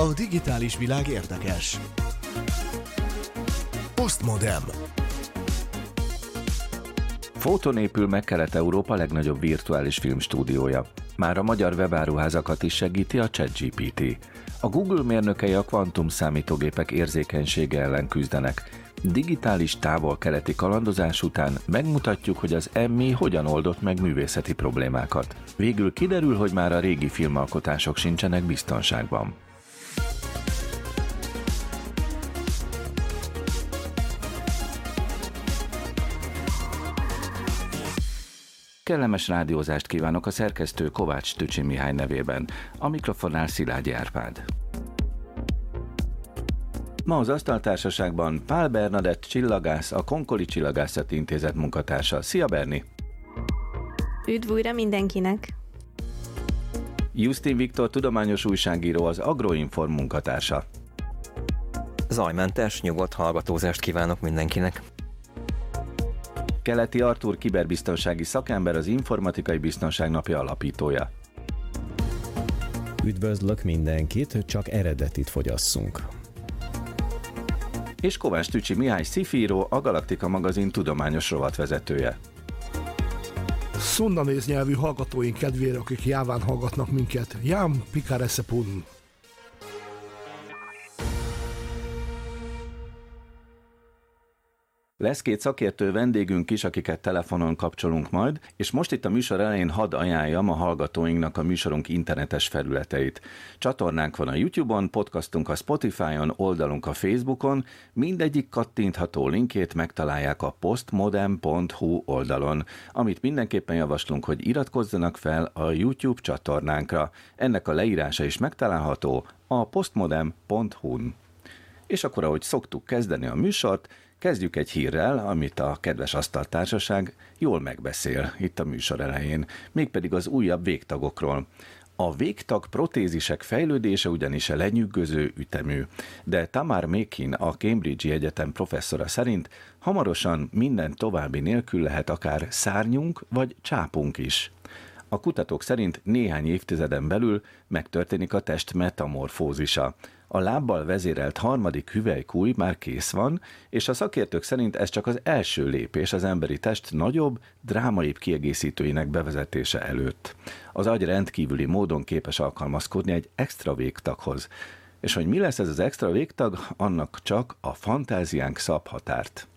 A digitális világ érdekes. Postmodem. Fóton épül meg Kelet-Európa legnagyobb virtuális filmstúdiója. Már a magyar webáruházakat is segíti a ChatGPT. A Google mérnökei a kvantum számítógépek érzékenysége ellen küzdenek. Digitális távol-keleti kalandozás után megmutatjuk, hogy az Emmy hogyan oldott meg művészeti problémákat. Végül kiderül, hogy már a régi filmalkotások sincsenek biztonságban. Kellemes rádiózást kívánok a szerkesztő Kovács Tücsi Mihály nevében, a mikrofonnál Szilágyi Árpád. Ma az Asztaltársaságban Pál Bernadett csillagász, a Konkoli Csillagászati Intézet munkatársa. Szia Berni! Üdv újra mindenkinek! Justin Viktor tudományos újságíró, az Agroinform munkatársa. Zajmentes, nyugodt hallgatózást kívánok mindenkinek! Keleti Artur kiberbiztonsági szakember, az Informatikai Biztonság Napja alapítója. Üdvözlök mindenkit, csak eredetit fogyasszunk. És Kovács Tücsi Mihály Szifíró, a Galaktika magazin tudományos rovatvezetője. Szundanéz nyelvű hallgatóink kedvére, akik jáván hallgatnak minket. Jám Pikareszepun. Lesz két szakértő vendégünk is, akiket telefonon kapcsolunk majd, és most itt a műsor elején hadd ajánljam a hallgatóinknak a műsorunk internetes felületeit. Csatornánk van a YouTube-on, podcastunk a Spotify-on, oldalunk a Facebookon, mindegyik kattintható linkét megtalálják a postmodem.hu oldalon, amit mindenképpen javaslunk, hogy iratkozzanak fel a YouTube csatornánkra. Ennek a leírása is megtalálható a postmodem.hu-n. És akkor, ahogy szoktuk kezdeni a műsort, Kezdjük egy hírrel, amit a kedves asztaltársaság jól megbeszél itt a műsor elején, mégpedig az újabb végtagokról. A végtag protézisek fejlődése ugyanis a lenyűgöző ütemű, de Tamar Mekin, a Cambridge Egyetem professzora szerint hamarosan minden további nélkül lehet akár szárnyunk vagy csápunk is. A kutatók szerint néhány évtizeden belül megtörténik a test metamorfózisa, a lábbal vezérelt harmadik hüvelykúj már kész van, és a szakértők szerint ez csak az első lépés az emberi test nagyobb, drámaibb kiegészítőinek bevezetése előtt. Az agy rendkívüli módon képes alkalmazkodni egy extra végtaghoz. És hogy mi lesz ez az extra végtag, annak csak a fantáziánk szab határt.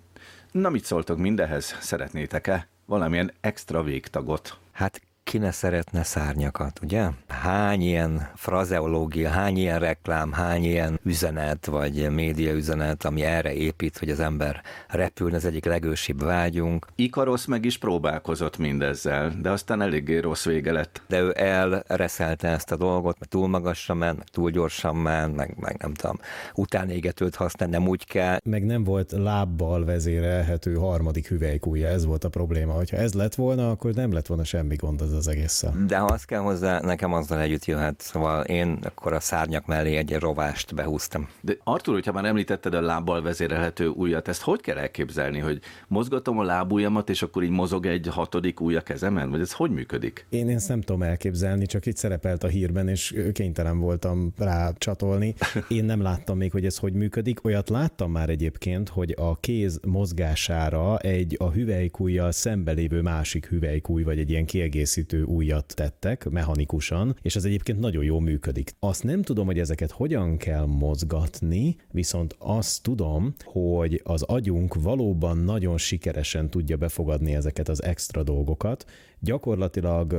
Na mit szóltok mindehez? Szeretnétek-e valamilyen extra végtagot? Hát ki ne szeretne szárnyakat, ugye? Hány ilyen frazeológia, hány ilyen reklám, hány ilyen üzenet, vagy média üzenet, ami erre épít, hogy az ember repülne, az egyik legősibb vágyunk. Ikarosz meg is próbálkozott mindezzel, de aztán eléggé rossz vége lett. De ő elreszelte ezt a dolgot, mert túl magasra ment, meg túl gyorsan ment, meg, meg nem tudom, utánégetőt használ, nem úgy kell. Meg nem volt lábbal vezérelhető harmadik hüvelykúja, ez volt a probléma. Hogyha ez lett volna, akkor nem lett volna semmi gond az az egésszel. De ha azt kell hozzá, nekem azzal együtt jöhet. Szóval én akkor a szárnyak mellé egy rovást behúztam. De Artur, hogyha már említetted a lábbal vezérelhető ujjat, ezt hogy kell elképzelni, hogy mozgatom a lábujjamat, és akkor így mozog egy hatodik ujja kezemen? Vagy ez hogy működik? Én ezt nem tudom elképzelni, csak itt szerepelt a hírben, és kénytelen voltam rá csatolni. Én nem láttam még, hogy ez hogy működik. Olyat láttam már egyébként, hogy a kéz mozgására egy a hüvelykújjal szembelévő másik hüvelykúj, vagy egy ilyen kiegészítő kiegészítő újat tettek mechanikusan, és ez egyébként nagyon jól működik. Azt nem tudom, hogy ezeket hogyan kell mozgatni, viszont azt tudom, hogy az agyunk valóban nagyon sikeresen tudja befogadni ezeket az extra dolgokat, gyakorlatilag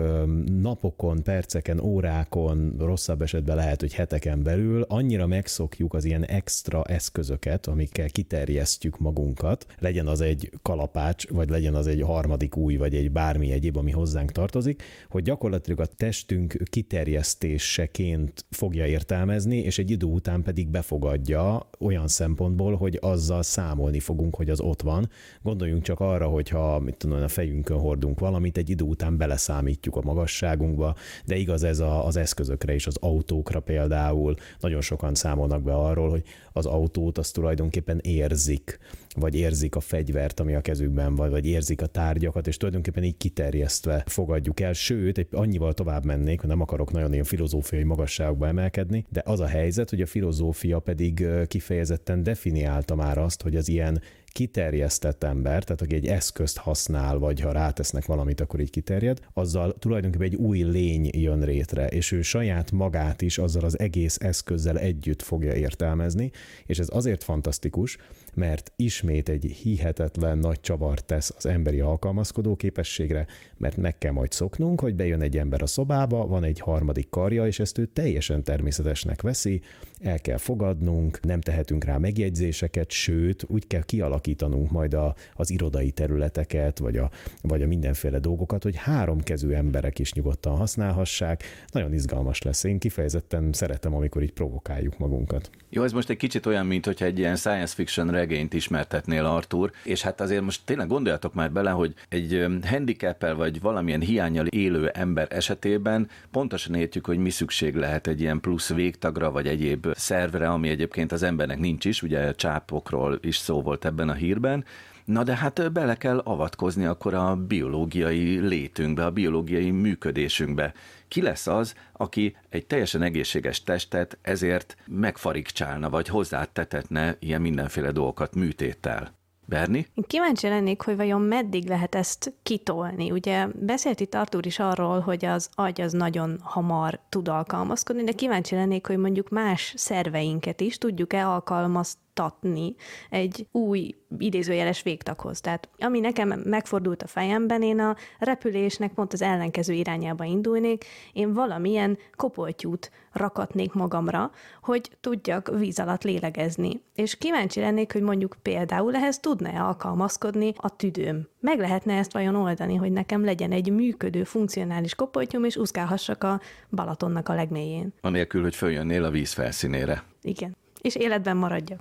napokon, perceken, órákon, rosszabb esetben lehet, hogy heteken belül annyira megszokjuk az ilyen extra eszközöket, amikkel kiterjesztjük magunkat, legyen az egy kalapács, vagy legyen az egy harmadik új, vagy egy bármi egyéb, ami hozzánk tartozik, hogy gyakorlatilag a testünk kiterjesztéseként fogja értelmezni, és egy idő után pedig befogadja olyan szempontból, hogy azzal számolni fogunk, hogy az ott van. Gondoljunk csak arra, hogyha mit tudom, a fejünkön hordunk valamit, egy idő után beleszámítjuk a magasságunkba, de igaz ez a, az eszközökre is, az autókra például. Nagyon sokan számolnak be arról, hogy az autót azt tulajdonképpen érzik, vagy érzik a fegyvert, ami a kezükben van, vagy érzik a tárgyakat, és tulajdonképpen így kiterjesztve fogadjuk el. Sőt, egy annyival tovább mennék, hogy nem akarok nagyon ilyen filozófiai magasságokba emelkedni, de az a helyzet, hogy a filozófia pedig kifejezetten definiálta már azt, hogy az ilyen kiterjesztett ember, tehát aki egy eszközt használ, vagy ha rátesznek valamit, akkor így kiterjed, azzal tulajdonképpen egy új lény jön rétre, és ő saját magát is azzal az egész eszközzel együtt fogja értelmezni, és ez azért fantasztikus, mert ismét egy hihetetlen nagy csavart tesz az emberi alkalmazkodó képességre, mert meg kell majd szoknunk, hogy bejön egy ember a szobába, van egy harmadik karja, és ezt ő teljesen természetesnek veszi, el kell fogadnunk, nem tehetünk rá megjegyzéseket, sőt, úgy kell kialakítanunk majd a, az irodai területeket, vagy a, vagy a mindenféle dolgokat, hogy három kezű emberek is nyugodtan használhassák. Nagyon izgalmas lesz. Én kifejezetten szeretem, amikor így provokáljuk magunkat. Jó, ez most egy kicsit olyan, mint hogyha egy ilyen science fiction regényt ismertetnél, Artur, és hát azért most tényleg gondoljatok már bele, hogy egy handicap vagy valamilyen hiányjal élő ember esetében pontosan értjük, hogy mi szükség lehet egy ilyen plusz végtagra, vagy egyéb szervre, ami egyébként az embernek nincs is, ugye csápokról is szó volt ebben a hírben, Na de hát bele kell avatkozni akkor a biológiai létünkbe, a biológiai működésünkbe. Ki lesz az, aki egy teljesen egészséges testet ezért megfarigcsálna, vagy hozzátetetne ilyen mindenféle dolgokat műtéttel? Berni? Én kíváncsi lennék, hogy vajon meddig lehet ezt kitolni. Ugye beszélt itt Artur is arról, hogy az agy az nagyon hamar tud alkalmazkodni, de kíváncsi lennék, hogy mondjuk más szerveinket is tudjuk-e alkalmaztatni tatni egy új idézőjeles végtaghoz. Tehát ami nekem megfordult a fejemben, én a repülésnek pont az ellenkező irányába indulnék, én valamilyen kopoltyút rakatnék magamra, hogy tudjak víz alatt lélegezni. És kíváncsi lennék, hogy mondjuk például ehhez tudna-e alkalmazkodni a tüdőm. Meg lehetne ezt vajon oldani, hogy nekem legyen egy működő, funkcionális kopoltyúm, és úszkálhassak a Balatonnak a legmélyén. Anélkül, hogy följönnél a víz felszínére. Igen. És életben maradjak.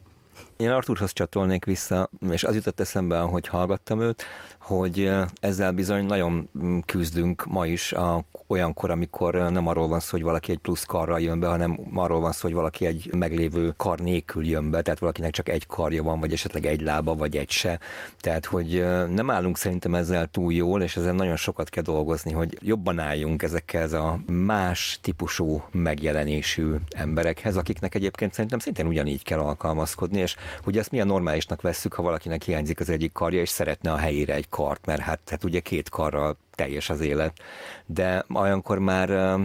Én Arturhoz csatolnék vissza, és az jutott eszembe, hogy hallgattam őt, hogy ezzel bizony nagyon mm, küzdünk ma is a, olyankor, amikor nem arról van szó, hogy valaki egy plusz karral jön be, hanem arról van szó, hogy valaki egy meglévő kar nélkül jön be, tehát valakinek csak egy karja van, vagy esetleg egy lába, vagy egy se. Tehát, hogy nem állunk szerintem ezzel túl jól, és ezen nagyon sokat kell dolgozni, hogy jobban álljunk ezekhez a más típusú megjelenésű emberekhez, akiknek egyébként szerintem szintén ugyanígy kell alkalmazkodni, és hogy ezt milyen normálisnak vesszük, ha valakinek hiányzik az egyik karja, és szeretne a helyére egy kart, mert hát, hát ugye két karral teljes az élet, de olyankor már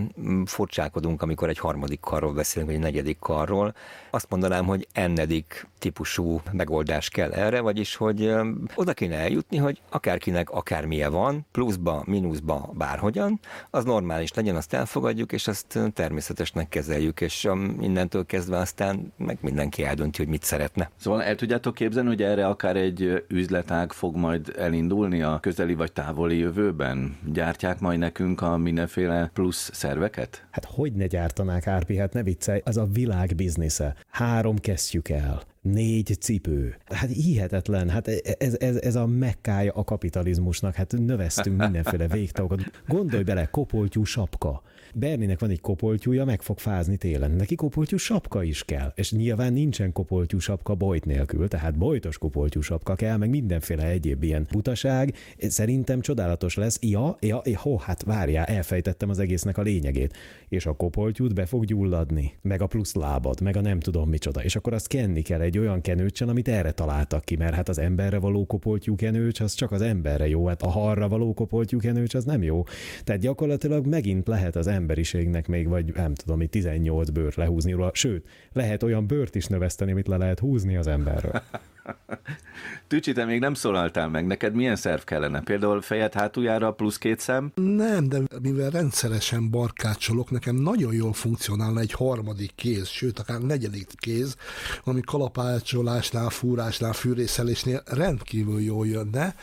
furcsálkodunk, amikor egy harmadik karról beszélünk, vagy egy negyedik karról. Azt mondanám, hogy ennedik típusú megoldás kell erre, vagyis, hogy oda kéne eljutni, hogy akárkinek akármilyen van, pluszba, mínuszba, bárhogyan, az normális legyen, azt elfogadjuk, és azt természetesnek kezeljük, és innentől kezdve aztán meg mindenki eldönti, hogy mit szeretne. Szóval el tudjátok képzelni, hogy erre akár egy üzletág fog majd elindulni a közeli vagy távoli jövőben? Gyártják majd nekünk a mindenféle plusz szerveket? Hát hogy ne gyártanák, Árpi, hát ne viccelj, az a világ biznisze. Három kezdjük el négy cipő. Hát hihetetlen, hát ez, ez, ez a mekkája a kapitalizmusnak, hát növesztünk mindenféle végtagokat. Gondolj bele, kopoltyú sapka. Berninek van egy kopoltyúja, meg fog fázni télen. Neki kopoltyú sapka is kell. És nyilván nincsen kopoltyú sapka bojt nélkül, tehát bojtos kopoltyú sapka kell, meg mindenféle egyéb ilyen butaság. Szerintem csodálatos lesz. Ja, ja, ja ho, hát várjál, elfejtettem az egésznek a lényegét. És a kopoltyút be fog gyulladni, meg a plusz lábad, meg a nem tudom micsoda. És akkor azt kenni kell egy olyan kenőcsen, amit erre találtak ki, mert hát az emberre való kopoltyú kenőcs, az csak az emberre jó, hát a harra való kopoltyú kenőcs, az nem jó. Tehát gyakorlatilag megint lehet az emberiségnek még, vagy nem tudom, itt 18 bőrt lehúzni róla, sőt, lehet olyan bőrt is növeszteni, amit le lehet húzni az emberről. Tücsi, te még nem szólaltál meg. Neked milyen szerv kellene? Például fejed hátuljára plusz két szem? Nem, de mivel rendszeresen barkácsolok, nekem nagyon jól funkcionálna egy harmadik kéz, sőt, akár negyedik kéz, ami kalapácsolásnál, fúrásnál, fűrészelésnél rendkívül jól jönne.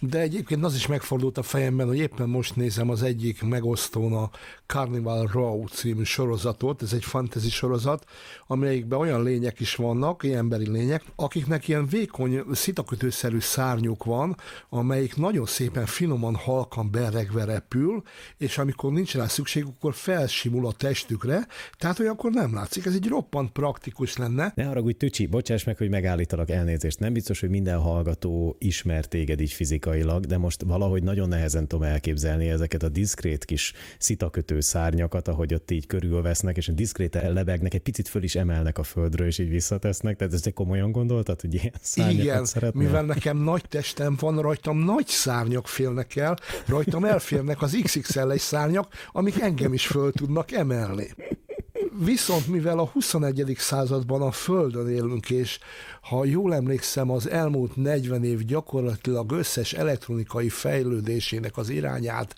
De egyébként az is megfordult a fejemben, hogy éppen most nézem az egyik megosztón a Carnival Row című sorozatot, ez egy fantasy sorozat, amelyikben olyan lények is vannak, ilyen emberi lények, akiknek ilyen vékony szitakötőszerű szárnyuk van, amelyik nagyon szépen finoman, halkan beregve repül, és amikor nincs rá szükség, akkor felsimul a testükre, tehát olyankor nem látszik. Ez egy roppant praktikus lenne. Ne haragudj, Tücsi, bocsáss meg, hogy megállítalak elnézést. Nem biztos, hogy minden hallgató ismer téged így fizikailag, de most valahogy nagyon nehezen tudom elképzelni ezeket a diszkrét kis szitakötő szárnyakat, ahogy ott így körülvesznek, és diszkréten lebegnek, egy picit föl is emelnek a földről, és így visszatesznek. Tehát ezt komolyan gondoltad, hogy ilyen Igen, szeretnél? mivel nekem nagy testem van, rajtam nagy szárnyak félnek el, rajtam elférnek az XXL-es szárnyak, amik engem is föl tudnak emelni. Viszont mivel a 21. században a Földön élünk, és ha jól emlékszem, az elmúlt 40 év gyakorlatilag összes elektronikai fejlődésének az irányát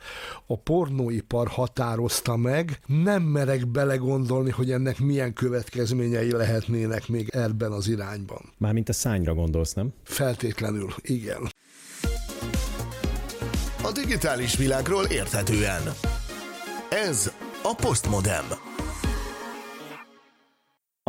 a pornóipar határozta meg, nem merek belegondolni, hogy ennek milyen következményei lehetnének még ebben az irányban. Mármint a szányra gondolsz, nem? Feltétlenül, igen. A digitális világról érthetően. Ez a Postmodem.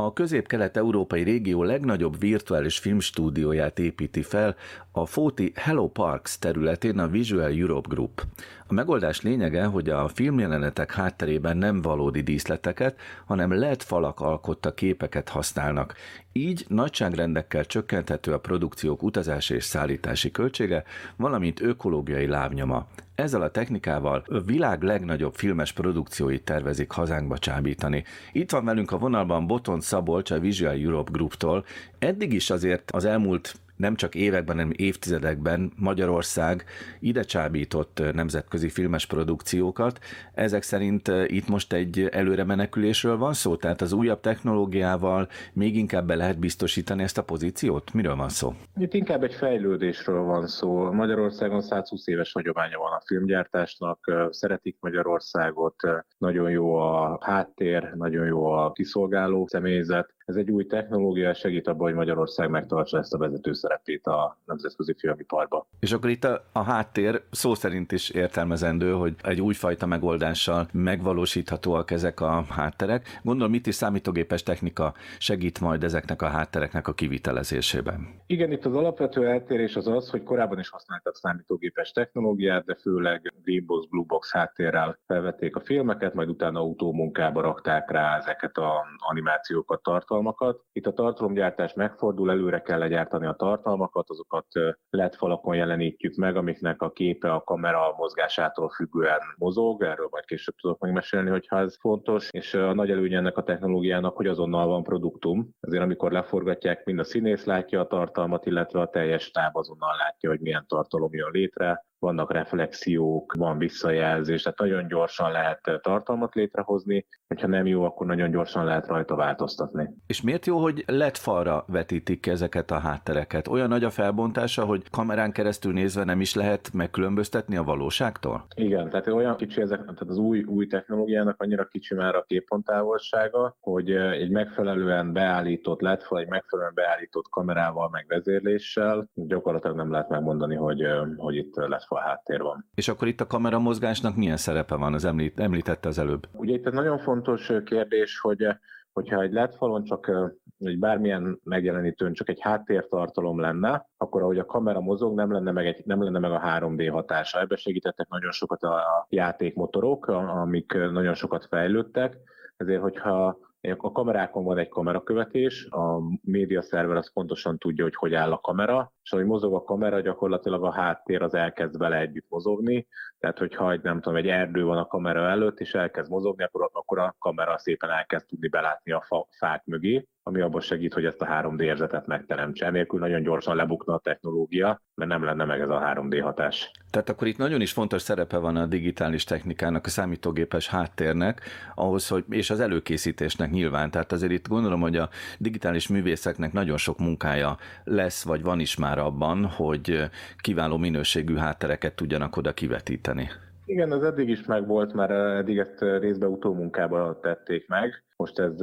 A közép-kelet-európai régió legnagyobb virtuális filmstúdióját építi fel a Fóti Hello Parks területén a Visual Europe Group. A megoldás lényege, hogy a filmjelenetek hátterében nem valódi díszleteket, hanem LED falak alkotta képeket használnak. Így nagyságrendekkel csökkenthető a produkciók utazási és szállítási költsége, valamint ökológiai lábnyoma. Ezzel a technikával a világ legnagyobb filmes produkcióit tervezik hazánkba csábítani. Itt van velünk a vonalban Boton Szabolcs a Visual Europe Group-tól. Eddig is azért az elmúlt nem csak években, hanem évtizedekben Magyarország ide csábított nemzetközi filmes produkciókat. Ezek szerint itt most egy előre menekülésről van szó, tehát az újabb technológiával még inkább be lehet biztosítani ezt a pozíciót? Miről van szó? Itt inkább egy fejlődésről van szó. Magyarországon 120 éves hagyománya van a filmgyártásnak, szeretik Magyarországot, nagyon jó a háttér, nagyon jó a kiszolgáló személyzet, ez egy új technológia, segít abban, hogy Magyarország megtartsa ezt a vezető szerepét a nemzetközi filmiparba. És akkor itt a, a háttér szó szerint is értelmezendő, hogy egy újfajta megoldással megvalósíthatóak ezek a hátterek. Gondolom, itt is számítógépes technika segít majd ezeknek a háttereknek a kivitelezésében. Igen, itt az alapvető eltérés az az, hogy korábban is használtak számítógépes technológiát, de főleg Greenbox, Bluebox háttérrel felvették a filmeket, majd utána autómunkába rakták rá ezeket az animációkat, tartalmakat, tartalmakat. Itt a tartalomgyártás megfordul, előre kell legyártani a tartalmakat, azokat LED falakon jelenítjük meg, amiknek a képe a kamera mozgásától függően mozog, erről majd később tudok megmesélni, hogyha ez fontos, és a nagy előnye ennek a technológiának, hogy azonnal van produktum, ezért amikor leforgatják, mind a színész látja a tartalmat, illetve a teljes stáb azonnal látja, hogy milyen tartalom jön létre, vannak reflexiók, van visszajelzés, tehát nagyon gyorsan lehet tartalmat létrehozni, hogyha nem jó, akkor nagyon gyorsan lehet rajta változtatni. És miért jó, hogy LED falra vetítik ezeket a háttereket? Olyan nagy a felbontása, hogy kamerán keresztül nézve nem is lehet megkülönböztetni a valóságtól? Igen, tehát olyan kicsi ezek, tehát az új, új technológiának annyira kicsi már a képpontávolsága, hogy egy megfelelően beállított LED fal, egy megfelelően beállított kamerával, meg vezérléssel gyakorlatilag nem lehet megmondani, hogy, hogy itt LED a háttér van. És akkor itt a kamera mozgásnak milyen szerepe van, az említ, említette az előbb? Ugye itt egy nagyon fontos kérdés, hogy hogyha egy LED falon csak egy bármilyen megjelenítőn csak egy háttértartalom lenne, akkor ahogy a kamera mozog, nem lenne meg, egy, nem lenne meg a 3D hatása. Ebbe segítettek nagyon sokat a játékmotorok, amik nagyon sokat fejlődtek, ezért hogyha a kamerákon van egy kamerakövetés, a média szerver az pontosan tudja, hogy hogy áll a kamera, és ahogy mozog a kamera, gyakorlatilag a háttér az elkezd vele együtt mozogni, tehát hogyha egy, nem tudom, egy erdő van a kamera előtt, és elkezd mozogni, akkor, akkor a kamera szépen elkezd tudni belátni a fa, fák mögé, ami abban segít, hogy ezt a 3D érzetet megteremtse. Enélkül nagyon gyorsan lebukna a technológia, mert nem lenne meg ez a 3D hatás. Tehát akkor itt nagyon is fontos szerepe van a digitális technikának, a számítógépes háttérnek, ahhoz, hogy, és az előkészítésnek nyilván. Tehát azért itt gondolom, hogy a digitális művészeknek nagyon sok munkája lesz, vagy van is már abban, hogy kiváló minőségű háttereket tudjanak oda kivetíteni. Igen, az eddig is megvolt, mert eddig ezt részbe utómunkába tették meg, most ez,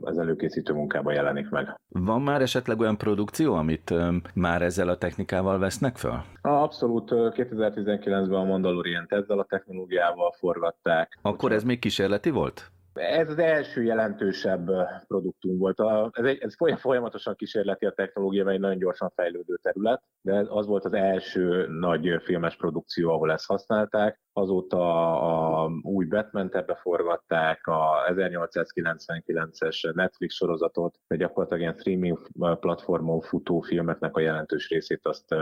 az előkészítő munkában jelenik meg. Van már esetleg olyan produkció, amit már ezzel a technikával vesznek fel? Abszolút, 2019-ben a Mandalorian ezzel a technológiával forgatták. Akkor ez még kísérleti volt? Ez az első jelentősebb produktunk volt. Ez, egy, ez folyamatosan kísérleti a technológia, mert egy nagyon gyorsan fejlődő terület, de az volt az első nagy filmes produkció, ahol ezt használták. Azóta a új Batman-t ebbe forgatták, a 1899-es Netflix sorozatot, de gyakorlatilag ilyen streaming platformon futó filmeknek a jelentős részét azt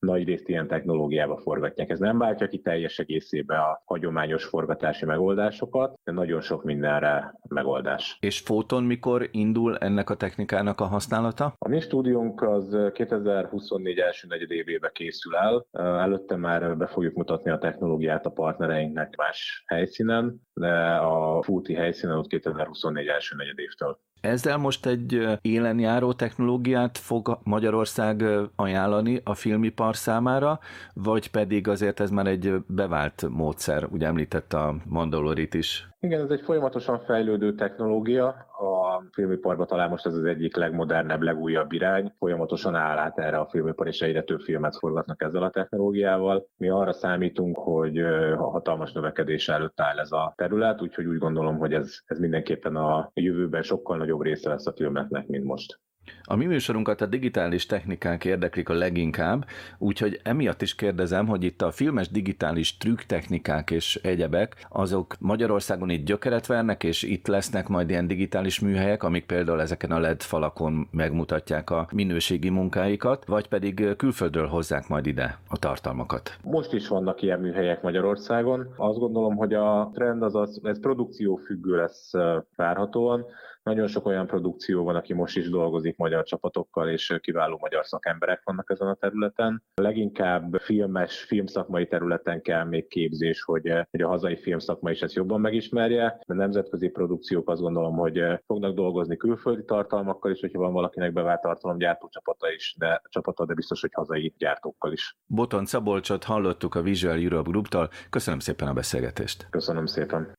nagy részt ilyen technológiába forgatják. Ez nem váltja ki teljes egészébe a hagyományos forgatási megoldásokat, de nagyon sok mindenre megoldás. És Fóton mikor indul ennek a technikának a használata? A mi stúdiónk az 2024 első negyedévébe készül el. Előtte már be fogjuk mutatni a technológiát a partnereinknek más helyszínen, de a fúti helyszínen ott 2024 első negyedévtől. Ezzel most egy élenjáró technológiát fog Magyarország ajánlani a filmipar számára, vagy pedig azért ez már egy bevált módszer, ugye említette a Mandalorit is. Igen, ez egy folyamatosan fejlődő technológia. A filmiparban talán most ez az egyik legmodernebb, legújabb irány. Folyamatosan áll át erre a filmipar, és egyre több filmet forgatnak ezzel a technológiával. Mi arra számítunk, hogy a hatalmas növekedés előtt áll ez a terület, úgyhogy úgy gondolom, hogy ez, ez mindenképpen a jövőben sokkal nagyobb része lesz a filmeknek, mint most. A mi műsorunkat a digitális technikák érdeklik a leginkább, úgyhogy emiatt is kérdezem, hogy itt a filmes digitális trükktechnikák és egyebek, azok Magyarországon itt gyökeret vernek, és itt lesznek majd ilyen digitális műhelyek, amik például ezeken a LED falakon megmutatják a minőségi munkáikat, vagy pedig külföldről hozzák majd ide a tartalmakat. Most is vannak ilyen műhelyek Magyarországon. Azt gondolom, hogy a trend az, az ez produkció függő lesz várhatóan. Nagyon sok olyan produkció van, aki most is dolgozik magyar csapatokkal, és kiváló magyar szakemberek vannak ezen a területen. Leginkább filmes, filmszakmai területen kell még képzés, hogy, hogy a hazai filmszakma is ezt jobban megismerje. De nemzetközi produkciók azt gondolom, hogy fognak dolgozni külföldi tartalmakkal is, hogyha van valakinek bevált tartalomgyártó csapata is, de csapata, de biztos, hogy hazai gyártókkal is. Boton Szabolcsot hallottuk a Visual Europe Group-tól. Köszönöm szépen a beszélgetést. Köszönöm szépen.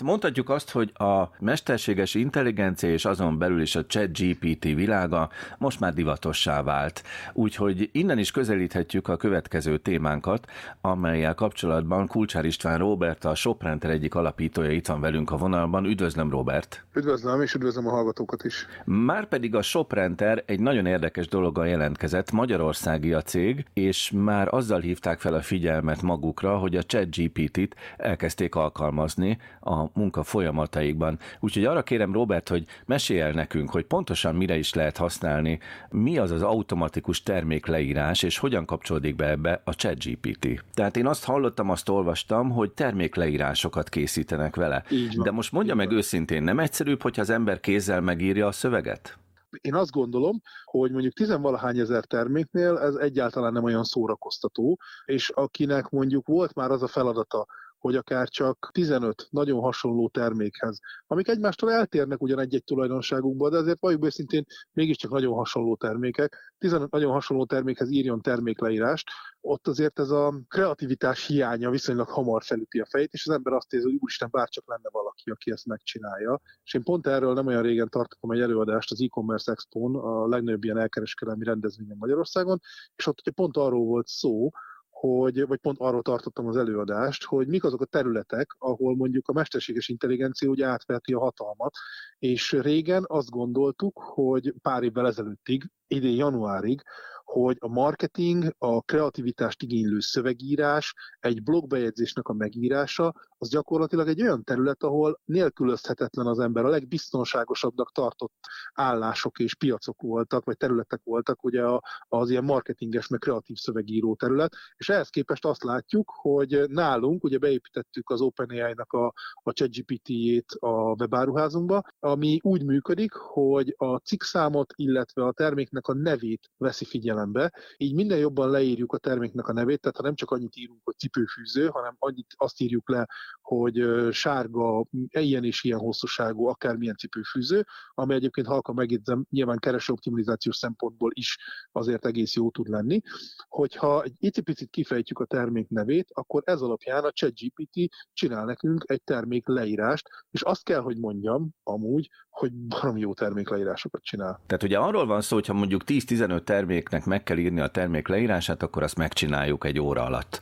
Mondhatjuk azt, hogy a mesterséges intelligencia és azon belül is a chat GPT világa most már divatossá vált. Úgyhogy innen is közelíthetjük a következő témánkat, amelyel kapcsolatban Kulcsár István Robert, a Soprenter egyik alapítója itt van velünk a vonalban. Üdvözlöm, Robert! Üdvözlöm, és üdvözlöm a hallgatókat is. Márpedig a Soprenter egy nagyon érdekes dologgal jelentkezett, Magyarországi a cég, és már azzal hívták fel a figyelmet magukra, hogy a chat GPT-t elkezdték alkalmazni a munka folyamataikban. Úgyhogy arra kérem Robert, hogy mesélj el nekünk, hogy pontosan mire is lehet használni, mi az az automatikus termékleírás, és hogyan kapcsolódik be ebbe a ChatGPT. Tehát én azt hallottam, azt olvastam, hogy termékleírásokat készítenek vele. De most mondja meg őszintén, nem egyszerűbb, hogyha az ember kézzel megírja a szöveget? én azt gondolom, hogy mondjuk tizenvalahány ezer terméknél ez egyáltalán nem olyan szórakoztató, és akinek mondjuk volt már az a feladata, hogy akár csak 15 nagyon hasonló termékhez, amik egymástól eltérnek ugyan egy-egy tulajdonságukból, de azért valljuk őszintén mégiscsak nagyon hasonló termékek, 15 nagyon hasonló termékhez írjon termékleírást, ott azért ez a kreativitás hiánya viszonylag hamar felüti a fejét, és az ember azt érzi, hogy úristen, bárcsak lenne valaki, aki ezt megcsinálja. És én pont erről nem olyan régen tartottam egy előadást az e-commerce expo a legnagyobb ilyen elkereskedelmi rendezvényen Magyarországon, és ott pont arról volt szó, hogy, vagy pont arról tartottam az előadást, hogy mik azok a területek, ahol mondjuk a mesterséges intelligencia úgy átveti a hatalmat, és régen azt gondoltuk, hogy pár évvel ezelőttig, idén januárig, hogy a marketing, a kreativitást igénylő szövegírás, egy blogbejegyzésnek a megírása, az gyakorlatilag egy olyan terület, ahol nélkülözhetetlen az ember, a legbiztonságosabbnak tartott állások és piacok voltak, vagy területek voltak, ugye az ilyen marketinges, meg kreatív szövegíró terület, és ehhez képest azt látjuk, hogy nálunk, ugye beépítettük az OpenAI-nak a, a ChatGPT-jét a webáruházunkba, ami úgy működik, hogy a cikkszámot, illetve a terméknek a nevét veszi figyelembe, így minden jobban leírjuk a terméknek a nevét, tehát ha nem csak annyit írunk, hogy cipőfűző, hanem annyit azt írjuk le, hogy sárga, ilyen és ilyen hosszúságú, akármilyen cipőfűző, ami egyébként halka megjegyzem, nyilván kereső optimalizációs szempontból is azért egész jó tud lenni. Hogyha egy icipicit kifejtjük a termék nevét, akkor ez alapján a ChatGPT csinál nekünk egy termék leírást, és azt kell, hogy mondjam amúgy, hogy barom jó termékleírásokat csinál. Tehát ugye arról van szó, hogy ha mondjuk 10-15 terméknek meg kell írni a termék leírását, akkor azt megcsináljuk egy óra alatt.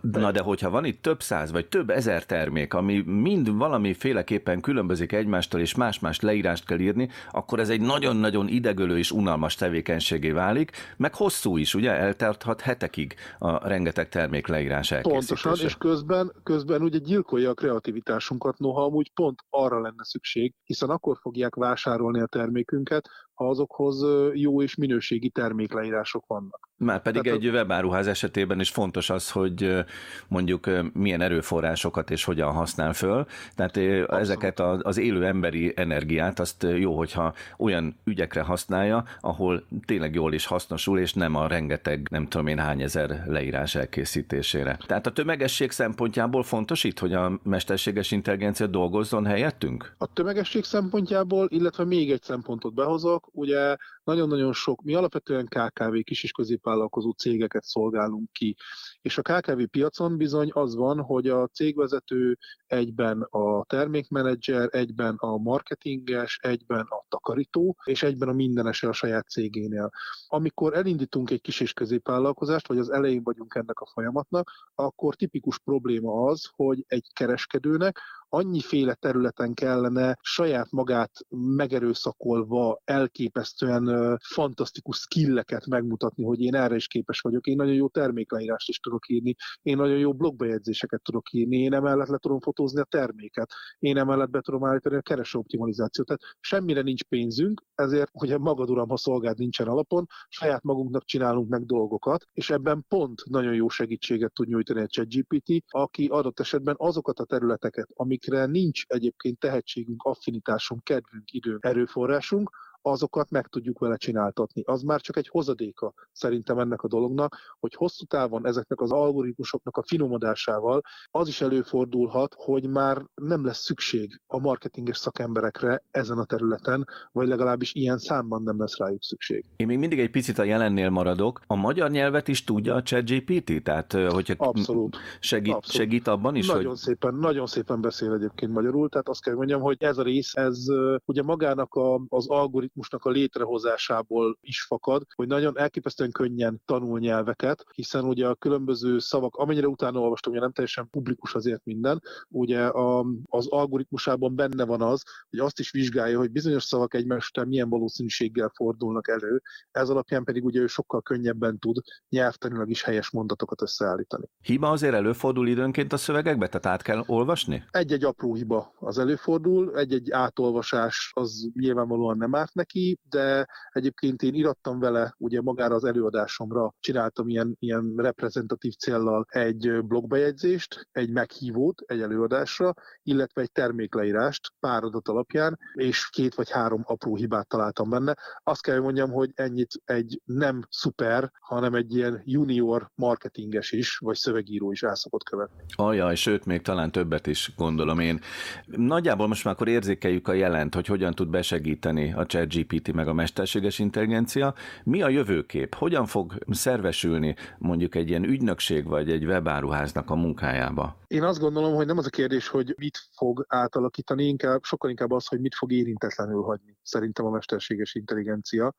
Na de hogyha van itt több száz vagy több ezer termék, ami mind valamiféleképpen különbözik egymástól, és más-más leírást kell írni, akkor ez egy nagyon-nagyon idegölő és unalmas tevékenységé válik, meg hosszú is, ugye, eltarthat hetekig a rengeteg termék leírás elkészítése. Pontosan, és közben, közben ugye gyilkolja a kreativitásunkat, noha amúgy pont arra lenne szükség, hiszen akkor fogják vásárolni a termékünket, azokhoz jó és minőségi termékleírások vannak. Már pedig Tehát egy a... webáruház esetében is fontos az, hogy mondjuk milyen erőforrásokat és hogyan használ föl. Tehát Abszolút. ezeket az élő emberi energiát azt jó, hogyha olyan ügyekre használja, ahol tényleg jól is hasznosul, és nem a rengeteg, nem tudom én hány ezer leírás elkészítésére. Tehát a tömegesség szempontjából fontos itt, hogy a mesterséges intelligencia dolgozzon helyettünk? A tömegesség szempontjából, illetve még egy szempontot behozok, ugye nagyon-nagyon sok, mi alapvetően KKV kis és középvállalkozó cégeket szolgálunk ki, és a KKV piacon bizony az van, hogy a cégvezető egyben a termékmenedzser, egyben a marketinges, egyben a takarító, és egyben a mindenese a saját cégénél. Amikor elindítunk egy kis és középvállalkozást, vagy az elején vagyunk ennek a folyamatnak, akkor tipikus probléma az, hogy egy kereskedőnek annyiféle területen kellene saját magát megerőszakolva elképesztően fantasztikus skilleket megmutatni, hogy én erre is képes vagyok, én nagyon jó termékleírást is tudok írni, én nagyon jó blogbejegyzéseket tudok írni, én emellett le tudom fotózni a terméket, én emellett be tudom állítani a kereső optimalizációt. Tehát semmire nincs pénzünk, ezért, hogy magad uram, ha nincsen alapon, saját magunknak csinálunk meg dolgokat, és ebben pont nagyon jó segítséget tud nyújtani a ChatGPT, aki adott esetben azokat a területeket, amik amikre nincs egyébként tehetségünk, affinitásunk, kedvünk, időnk, erőforrásunk, azokat meg tudjuk vele csináltatni. Az már csak egy hozadéka szerintem ennek a dolognak, hogy hosszú távon ezeknek az algoritmusoknak a finomodásával az is előfordulhat, hogy már nem lesz szükség a marketinges szakemberekre ezen a területen, vagy legalábbis ilyen számban nem lesz rájuk szükség. Én még mindig egy picit a jelennél maradok. A magyar nyelvet is tudja a ChatGPT? Tehát, hogyha Abszolút. Segít, Abszolút. segít abban is, nagyon hogy... Szépen, nagyon szépen beszél egyébként magyarul, tehát azt kell mondjam, hogy ez a rész, ez ugye magának a, az algoritmus algoritmusnak a létrehozásából is fakad, hogy nagyon elképesztően könnyen tanul nyelveket, hiszen ugye a különböző szavak, amennyire utána olvastam, ugye nem teljesen publikus azért minden, ugye a, az algoritmusában benne van az, hogy azt is vizsgálja, hogy bizonyos szavak egymás után milyen valószínűséggel fordulnak elő, ez alapján pedig ugye ő sokkal könnyebben tud nyelvtanilag is helyes mondatokat összeállítani. Hiba azért előfordul időnként a szövegekbe, tehát át kell olvasni? Egy-egy apró hiba az előfordul, egy-egy átolvasás az nyilvánvalóan nem árt neki, de egyébként én irattam vele, ugye magára az előadásomra csináltam ilyen, ilyen reprezentatív céllal egy blogbejegyzést, egy meghívót egy előadásra, illetve egy termékleírást pár adat alapján, és két vagy három apró hibát találtam benne. Azt kell, hogy mondjam, hogy ennyit egy nem szuper, hanem egy ilyen junior marketinges is, vagy szövegíró is el szokott követni. Ajaj, sőt, még talán többet is gondolom én. Nagyjából most már akkor érzékeljük a jelent, hogy hogyan tud besegíteni a chat ChatGPT meg a mesterséges intelligencia. Mi a jövőkép? Hogyan fog szervesülni mondjuk egy ilyen ügynökség vagy egy webáruháznak a munkájába? Én azt gondolom, hogy nem az a kérdés, hogy mit fog átalakítani, inkább, sokkal inkább az, hogy mit fog érintetlenül hagyni szerintem a mesterséges intelligencia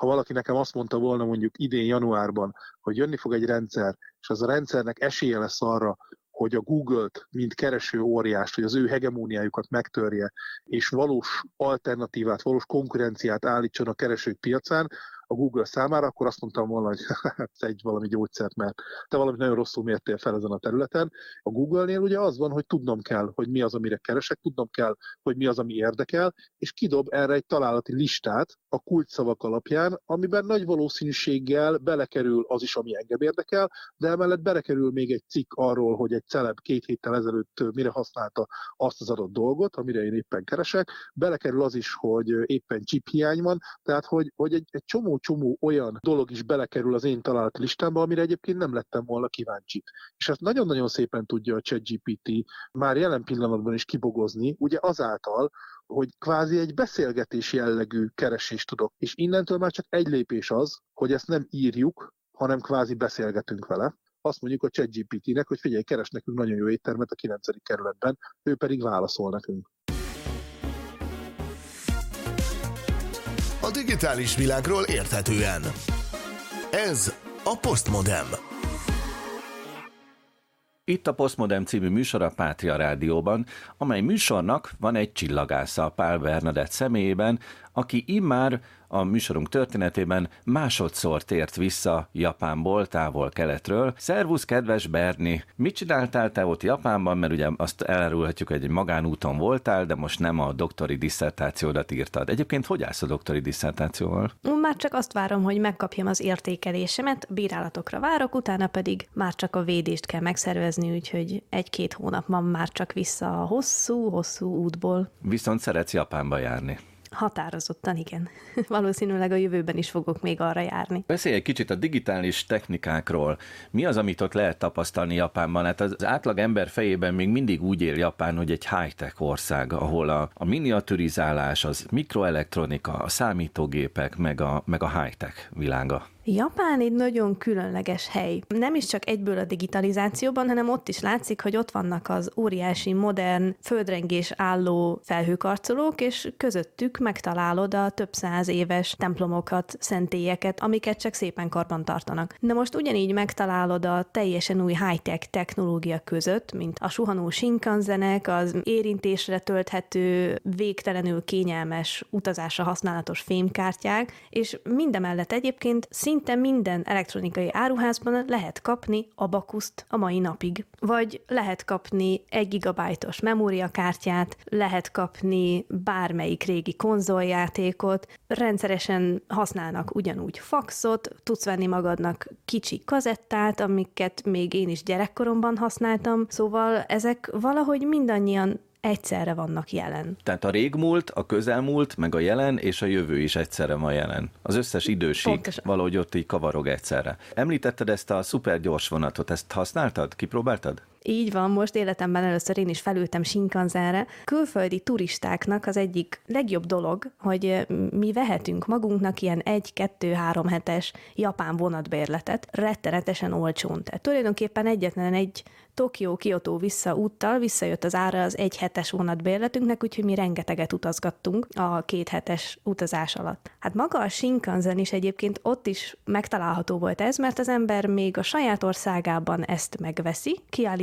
ha valaki nekem azt mondta volna mondjuk idén januárban, hogy jönni fog egy rendszer, és az a rendszernek esélye lesz arra, hogy a Google-t, mint kereső óriást, hogy az ő hegemóniájukat megtörje, és valós alternatívát, valós konkurenciát állítson a keresők piacán, a Google számára, akkor azt mondtam volna, hogy egy valami gyógyszert, mert te valamit nagyon rosszul mértél fel ezen a területen. A Google-nél ugye az van, hogy tudnom kell, hogy mi az, amire keresek, tudnom kell, hogy mi az, ami érdekel, és kidob erre egy találati listát a kulcsszavak alapján, amiben nagy valószínűséggel belekerül az is, ami engem érdekel, de emellett belekerül még egy cikk arról, hogy egy celeb két héttel ezelőtt mire használta azt az adott dolgot, amire én éppen keresek, belekerül az is, hogy éppen chip hiány van, tehát hogy, hogy egy, egy csomó csomó olyan dolog is belekerül az én talált listámba, amire egyébként nem lettem volna kíváncsi. És ezt nagyon-nagyon szépen tudja a ChatGPT már jelen pillanatban is kibogozni, ugye azáltal, hogy kvázi egy beszélgetés jellegű keresést tudok. És innentől már csak egy lépés az, hogy ezt nem írjuk, hanem kvázi beszélgetünk vele. Azt mondjuk a ChatGPT-nek, hogy figyelj, keres nekünk nagyon jó éttermet a 9. kerületben, ő pedig válaszol nekünk. A digitális világról érthetően. Ez a Postmodem. Itt a Postmodern című műsor a Pátria Rádióban, amely műsornak van egy csillagásza Pál Bernadett személyében, aki immár a műsorunk történetében másodszor tért vissza Japánból, távol-keletről. Szervusz, kedves Berni! Mit csináltál te ott Japánban? Mert ugye azt elárulhatjuk, hogy egy magánúton voltál, de most nem a doktori disszertációdat írtad. Egyébként hogy állsz a doktori disszertációval? Már csak azt várom, hogy megkapjam az értékelésemet, bírálatokra várok, utána pedig már csak a védést kell megszervezni, úgyhogy egy-két hónap van már csak vissza a hosszú-hosszú útból. Viszont szeretsz Japánba járni. Határozottan igen. Valószínűleg a jövőben is fogok még arra járni. Beszélj egy kicsit a digitális technikákról. Mi az, amit ott lehet tapasztalni Japánban? Hát az átlag ember fejében még mindig úgy él Japán, hogy egy high-tech ország, ahol a, a miniaturizálás, az mikroelektronika, a számítógépek, meg a, meg a high-tech világa. Japán egy nagyon különleges hely. Nem is csak egyből a digitalizációban, hanem ott is látszik, hogy ott vannak az óriási, modern, földrengés álló felhőkarcolók, és közöttük megtalálod a több száz éves templomokat, szentélyeket, amiket csak szépen karban tartanak. De most ugyanígy megtalálod a teljesen új high-tech technológia között, mint a suhanó Shinkansenek, az érintésre tölthető, végtelenül kényelmes utazásra használatos fémkártyák, és mindemellett egyébként szint szinte minden elektronikai áruházban lehet kapni abakuszt a mai napig. Vagy lehet kapni egy gigabájtos memóriakártyát, lehet kapni bármelyik régi konzoljátékot, rendszeresen használnak ugyanúgy faxot, tudsz venni magadnak kicsi kazettát, amiket még én is gyerekkoromban használtam, szóval ezek valahogy mindannyian egyszerre vannak jelen. Tehát a régmúlt, a közelmúlt, meg a jelen és a jövő is egyszerre van jelen. Az összes időség Pontosan. valahogy ott így kavarog egyszerre. Említetted ezt a szuper gyors vonatot, ezt használtad? Kipróbáltad? Így van, most életemben először én is felültem Shinkansenre. Külföldi turistáknak az egyik legjobb dolog, hogy mi vehetünk magunknak ilyen egy, kettő, három hetes japán vonatbérletet rettenetesen olcsón. Tehát tulajdonképpen egyetlen egy Tokió, Kyoto vissza úttal visszajött az ára az egy hetes vonatbérletünknek, úgyhogy mi rengeteget utazgattunk a két hetes utazás alatt. Hát maga a Shinkansen is egyébként ott is megtalálható volt ez, mert az ember még a saját országában ezt megveszi,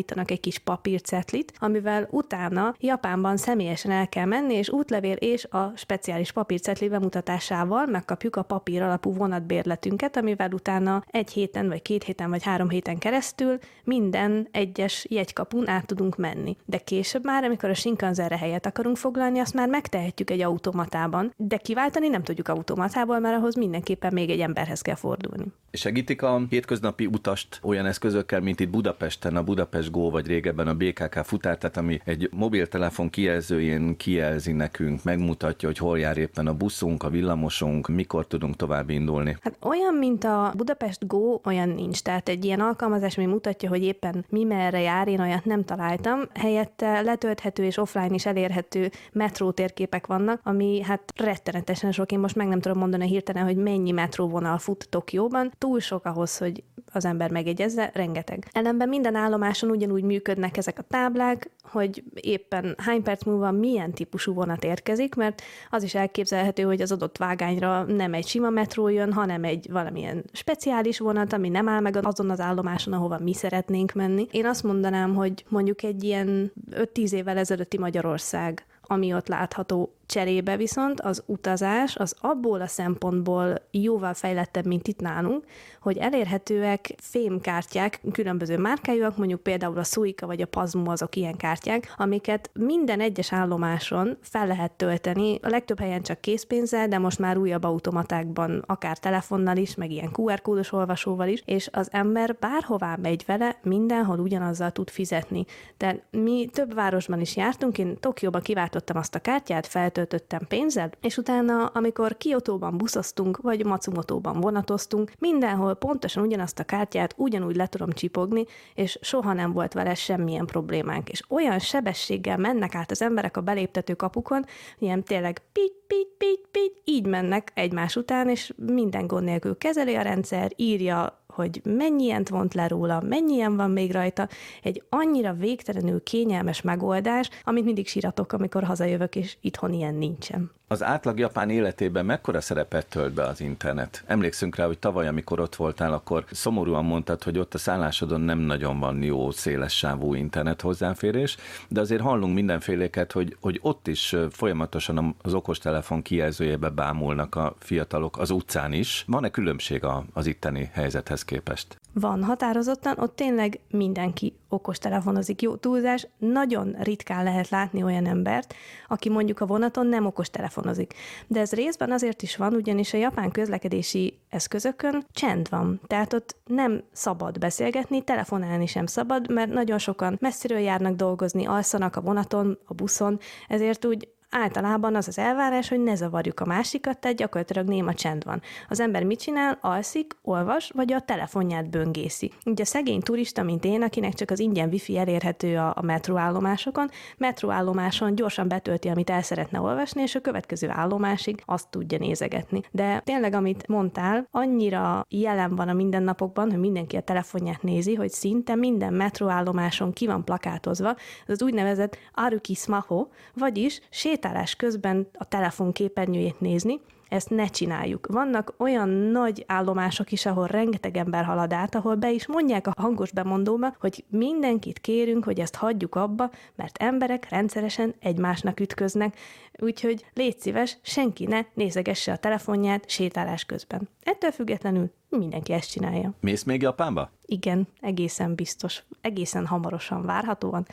kiállítanak egy kis papírcetlit, amivel utána Japánban személyesen el kell menni, és útlevél és a speciális papírcetli bemutatásával megkapjuk a papír alapú vonatbérletünket, amivel utána egy héten, vagy két héten, vagy három héten keresztül minden egyes jegykapun át tudunk menni. De később már, amikor a Shinkansenre helyet akarunk foglalni, azt már megtehetjük egy automatában, de kiváltani nem tudjuk automatából, mert ahhoz mindenképpen még egy emberhez kell fordulni. Segítik a hétköznapi utast olyan eszközökkel, mint itt Budapesten a Budapest Go, vagy régebben a BKK futár, tehát ami egy mobiltelefon kijelzőjén kijelzi nekünk, megmutatja, hogy hol jár éppen a buszunk, a villamosunk, mikor tudunk tovább indulni. Hát olyan, mint a Budapest Go, olyan nincs. Tehát egy ilyen alkalmazás, ami mutatja, hogy éppen mi merre jár, én olyat nem találtam. Helyette letölthető és offline is elérhető metró térképek vannak, ami hát rettenetesen sok. Én most meg nem tudom mondani hirtelen, hogy mennyi metróvonal fut Tokióban. Túl sok ahhoz, hogy az ember megegyezze, rengeteg. Ellenben minden állomáson ugyanúgy működnek ezek a táblák, hogy éppen hány perc múlva milyen típusú vonat érkezik, mert az is elképzelhető, hogy az adott vágányra nem egy sima metró jön, hanem egy valamilyen speciális vonat, ami nem áll meg azon az állomáson, ahova mi szeretnénk menni. Én azt mondanám, hogy mondjuk egy ilyen 5-10 évvel ezelőtti Magyarország, ami ott látható, Cserébe viszont az utazás az abból a szempontból jóval fejlettebb, mint itt nálunk, hogy elérhetőek fémkártyák, különböző márkájúak, mondjuk például a Suica vagy a Pazmo azok ilyen kártyák, amiket minden egyes állomáson fel lehet tölteni, a legtöbb helyen csak készpénzzel, de most már újabb automatákban, akár telefonnal is, meg ilyen QR kódos olvasóval is, és az ember bárhová megy vele, mindenhol ugyanazzal tud fizetni. Tehát mi több városban is jártunk, én Tokióban kiváltottam azt a kártyát, fel eltöltöttem pénzzel, és utána, amikor Kiotóban buszoztunk, vagy Matsumotóban vonatoztunk, mindenhol pontosan ugyanazt a kártyát ugyanúgy le tudom csipogni, és soha nem volt vele semmilyen problémánk. És olyan sebességgel mennek át az emberek a beléptető kapukon, ilyen tényleg pit, pit, pit, pit, így mennek egymás után, és minden gond nélkül kezeli a rendszer, írja hogy mennyien vont le róla, mennyien van még rajta, egy annyira végtelenül kényelmes megoldás, amit mindig síratok, amikor hazajövök, és itthon ilyen nincsen. Az átlag japán életében mekkora szerepet tölt be az internet? Emlékszünk rá, hogy tavaly, amikor ott voltál, akkor szomorúan mondtad, hogy ott a szállásodon nem nagyon van jó széles sávú internet hozzáférés, de azért hallunk mindenféléket, hogy, hogy ott is folyamatosan az okostelefon kijelzőjébe bámulnak a fiatalok az utcán is. Van-e különbség az itteni helyzethez képest? Van határozottan, ott tényleg mindenki okostelefonozik. Jó túlzás, nagyon ritkán lehet látni olyan embert, aki mondjuk a vonaton nem okostelefonozik. De ez részben azért is van, ugyanis a japán közlekedési eszközökön csend van. Tehát ott nem szabad beszélgetni, telefonálni sem szabad, mert nagyon sokan messziről járnak dolgozni, alszanak a vonaton, a buszon, ezért úgy általában az az elvárás, hogy ne zavarjuk a másikat, tehát gyakorlatilag néma csend van. Az ember mit csinál? Alszik, olvas, vagy a telefonját böngészi. Ugye a szegény turista, mint én, akinek csak az ingyen wifi elérhető a, a metróállomásokon, metróállomáson gyorsan betölti, amit el szeretne olvasni, és a következő állomásig azt tudja nézegetni. De tényleg, amit mondtál, annyira jelen van a mindennapokban, hogy mindenki a telefonját nézi, hogy szinte minden metróállomáson ki van plakátozva, ez az úgynevezett Aruki Smaho, vagyis sétálás közben a telefon képernyőjét nézni, ezt ne csináljuk. Vannak olyan nagy állomások is, ahol rengeteg ember halad át, ahol be is mondják a hangos bemondóba, hogy mindenkit kérünk, hogy ezt hagyjuk abba, mert emberek rendszeresen egymásnak ütköznek, úgyhogy légy szíves, senki ne nézegesse a telefonját sétálás közben. Ettől függetlenül mindenki ezt csinálja. Mész még Japánba? Igen, egészen biztos, egészen hamarosan várhatóan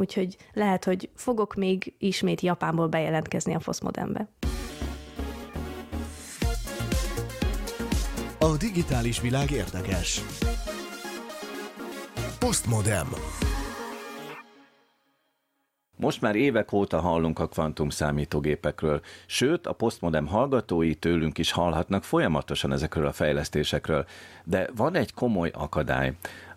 úgyhogy lehet, hogy fogok még ismét Japánból bejelentkezni a Foszmodembe. A digitális világ érdekes. Postmodem. Most már évek óta hallunk a kvantum számítógépekről, sőt a postmodem hallgatói tőlünk is hallhatnak folyamatosan ezekről a fejlesztésekről, de van egy komoly akadály.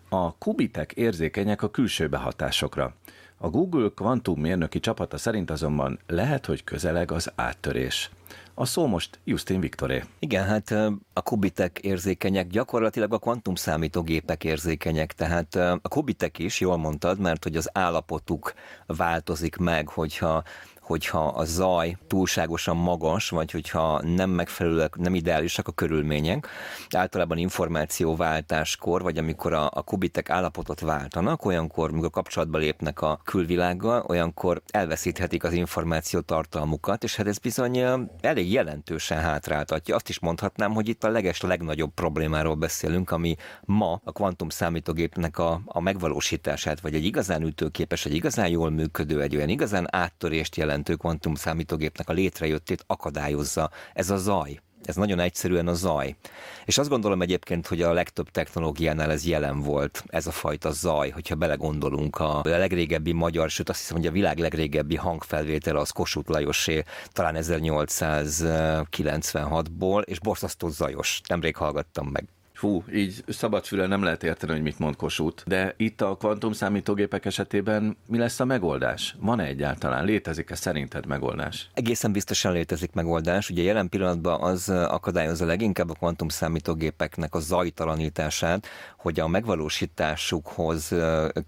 A kubitek érzékenyek a külső behatásokra. A Google kvantum mérnöki csapata szerint azonban lehet, hogy közeleg az áttörés. A szó most Justin Viktoré. Igen, hát a kubitek érzékenyek, gyakorlatilag a kvantum számítógépek érzékenyek, tehát a kubitek is, jól mondtad, mert hogy az állapotuk változik meg, hogyha hogyha a zaj túlságosan magas, vagy hogyha nem megfelelőek, nem ideálisak a körülmények. Általában információváltáskor, vagy amikor a, a kubitek állapotot váltanak, olyankor, amikor kapcsolatba lépnek a külvilággal, olyankor elveszíthetik az információ tartalmukat, és hát ez bizony elég jelentősen hátráltatja. Azt is mondhatnám, hogy itt a leges legnagyobb problémáról beszélünk, ami ma a kvantum számítógépnek a, a megvalósítását, vagy egy igazán ütőképes, egy igazán jól működő, egy olyan igazán áttörést jelent jelentő kvantum számítógépnek a létrejöttét akadályozza. Ez a zaj. Ez nagyon egyszerűen a zaj. És azt gondolom egyébként, hogy a legtöbb technológiánál ez jelen volt, ez a fajta zaj, hogyha belegondolunk a legrégebbi magyar, sőt azt hiszem, hogy a világ legrégebbi hangfelvétel az Kossuth Lajosé, talán 1896-ból, és borzasztó zajos. Nemrég hallgattam meg. Fú, így szabadfülel nem lehet érteni, hogy mit mond Kossuth. De itt a kvantum számítógépek esetében mi lesz a megoldás? Van-e egyáltalán? Létezik-e szerinted megoldás? Egészen biztosan létezik megoldás. Ugye jelen pillanatban az akadályozza leginkább a kvantum számítógépeknek a zajtalanítását, hogy a megvalósításukhoz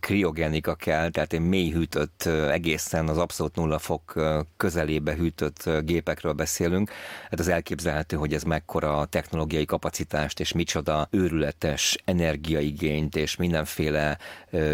kriogenika kell, tehát egy mély hűtött, egészen az abszolút nulla fok közelébe hűtött gépekről beszélünk. Hát az elképzelhető, hogy ez mekkora technológiai kapacitást és micsoda őrületes energiaigényt és mindenféle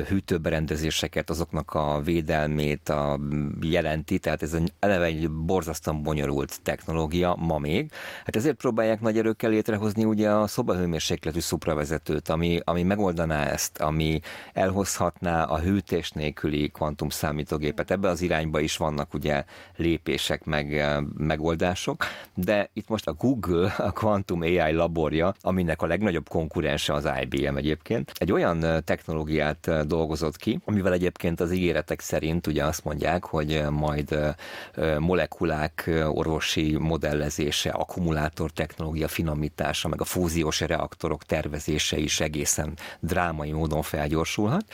hűtőberendezéseket, azoknak a védelmét a jelenti, tehát ez eleve egy borzasztóan bonyolult technológia ma még. Hát ezért próbálják nagy erőkkel létrehozni ugye a szobahőmérsékletű szupravezetőt, ami, ami megoldaná ezt, ami elhozhatná a hűtés nélküli kvantum számítógépet. Ebbe az irányba is vannak ugye lépések, meg megoldások, de itt most a Google, a Quantum AI laborja, aminek a legnagyobb konkurense az IBM egyébként. Egy olyan technológiát dolgozott ki, amivel egyébként az ígéretek szerint ugye azt mondják, hogy majd molekulák orvosi modellezése, akkumulátor technológia finomítása, meg a fúziós reaktorok tervezése is egészen drámai módon felgyorsulhat,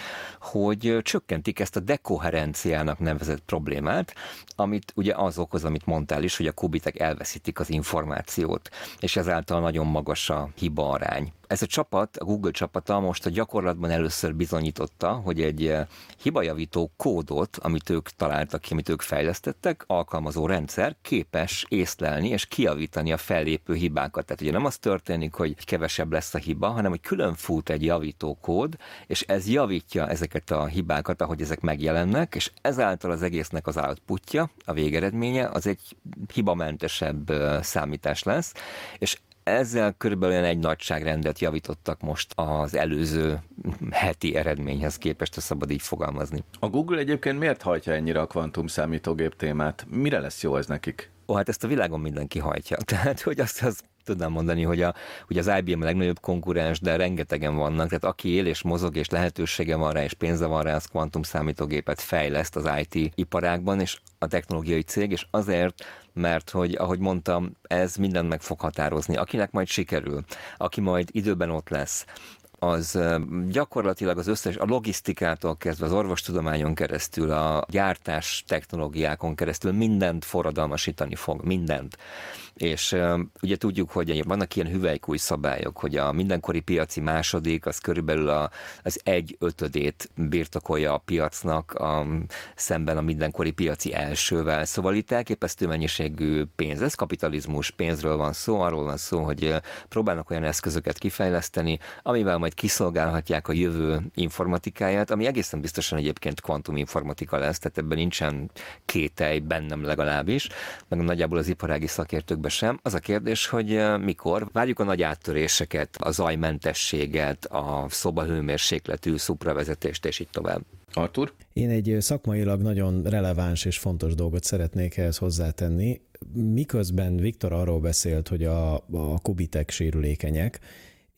hogy csökkentik ezt a dekoherenciának nevezett problémát, amit ugye az okoz, amit mondtál is, hogy a kubitek elveszítik az információt, és ezáltal nagyon magas a hiba arány. Ez a csapat, a Google csapata most a gyakorlatban először bizonyította, hogy egy eh, hibajavító kódot, amit ők találtak ki, amit ők fejlesztettek, alkalmazó rendszer képes észlelni és kiavítani a fellépő hibákat. Tehát ugye nem az történik, hogy kevesebb lesz a hiba, hanem hogy külön fut egy javító kód, és ez javítja ezeket a hibákat, ahogy ezek megjelennek, és ezáltal az egésznek az outputja, a végeredménye, az egy hibamentesebb eh, számítás lesz, és ezzel körülbelül egy nagyságrendet javítottak most az előző heti eredményhez képest, ha szabad így fogalmazni. A Google egyébként miért hajtja ennyire a kvantum számítógép témát? Mire lesz jó ez nekik? Ó, hát ezt a világon mindenki hajtja. Tehát, hogy azt, azt tudnám mondani, hogy, a, hogy az IBM a legnagyobb konkurens, de rengetegen vannak, tehát aki él és mozog, és lehetősége van rá, és pénze van rá, az kvantum számítógépet fejleszt az IT iparágban, és a technológiai cég, és azért, mert hogy, ahogy mondtam, ez mindent meg fog határozni. Akinek majd sikerül, aki majd időben ott lesz, az gyakorlatilag az összes, a logisztikától kezdve az orvostudományon keresztül, a gyártás technológiákon keresztül mindent forradalmasítani fog, mindent és ugye tudjuk, hogy vannak ilyen hüvelykúj szabályok, hogy a mindenkori piaci második az körülbelül a, az egy ötödét birtokolja a piacnak a, szemben a mindenkori piaci elsővel. Szóval itt elképesztő mennyiségű pénz, ez kapitalizmus, pénzről van szó, arról van szó, hogy próbálnak olyan eszközöket kifejleszteni, amivel majd kiszolgálhatják a jövő informatikáját, ami egészen biztosan egyébként kvantuminformatika lesz, tehát ebben nincsen kételj bennem legalábbis, meg nagyjából az iparági szakértőkben sem. Az a kérdés, hogy mikor várjuk a nagy áttöréseket, a zajmentességet, a szobahőmérsékletű szupravezetést, és így tovább. Artur? Én egy szakmailag nagyon releváns és fontos dolgot szeretnék ehhez hozzátenni. Miközben Viktor arról beszélt, hogy a, a kubitek sérülékenyek,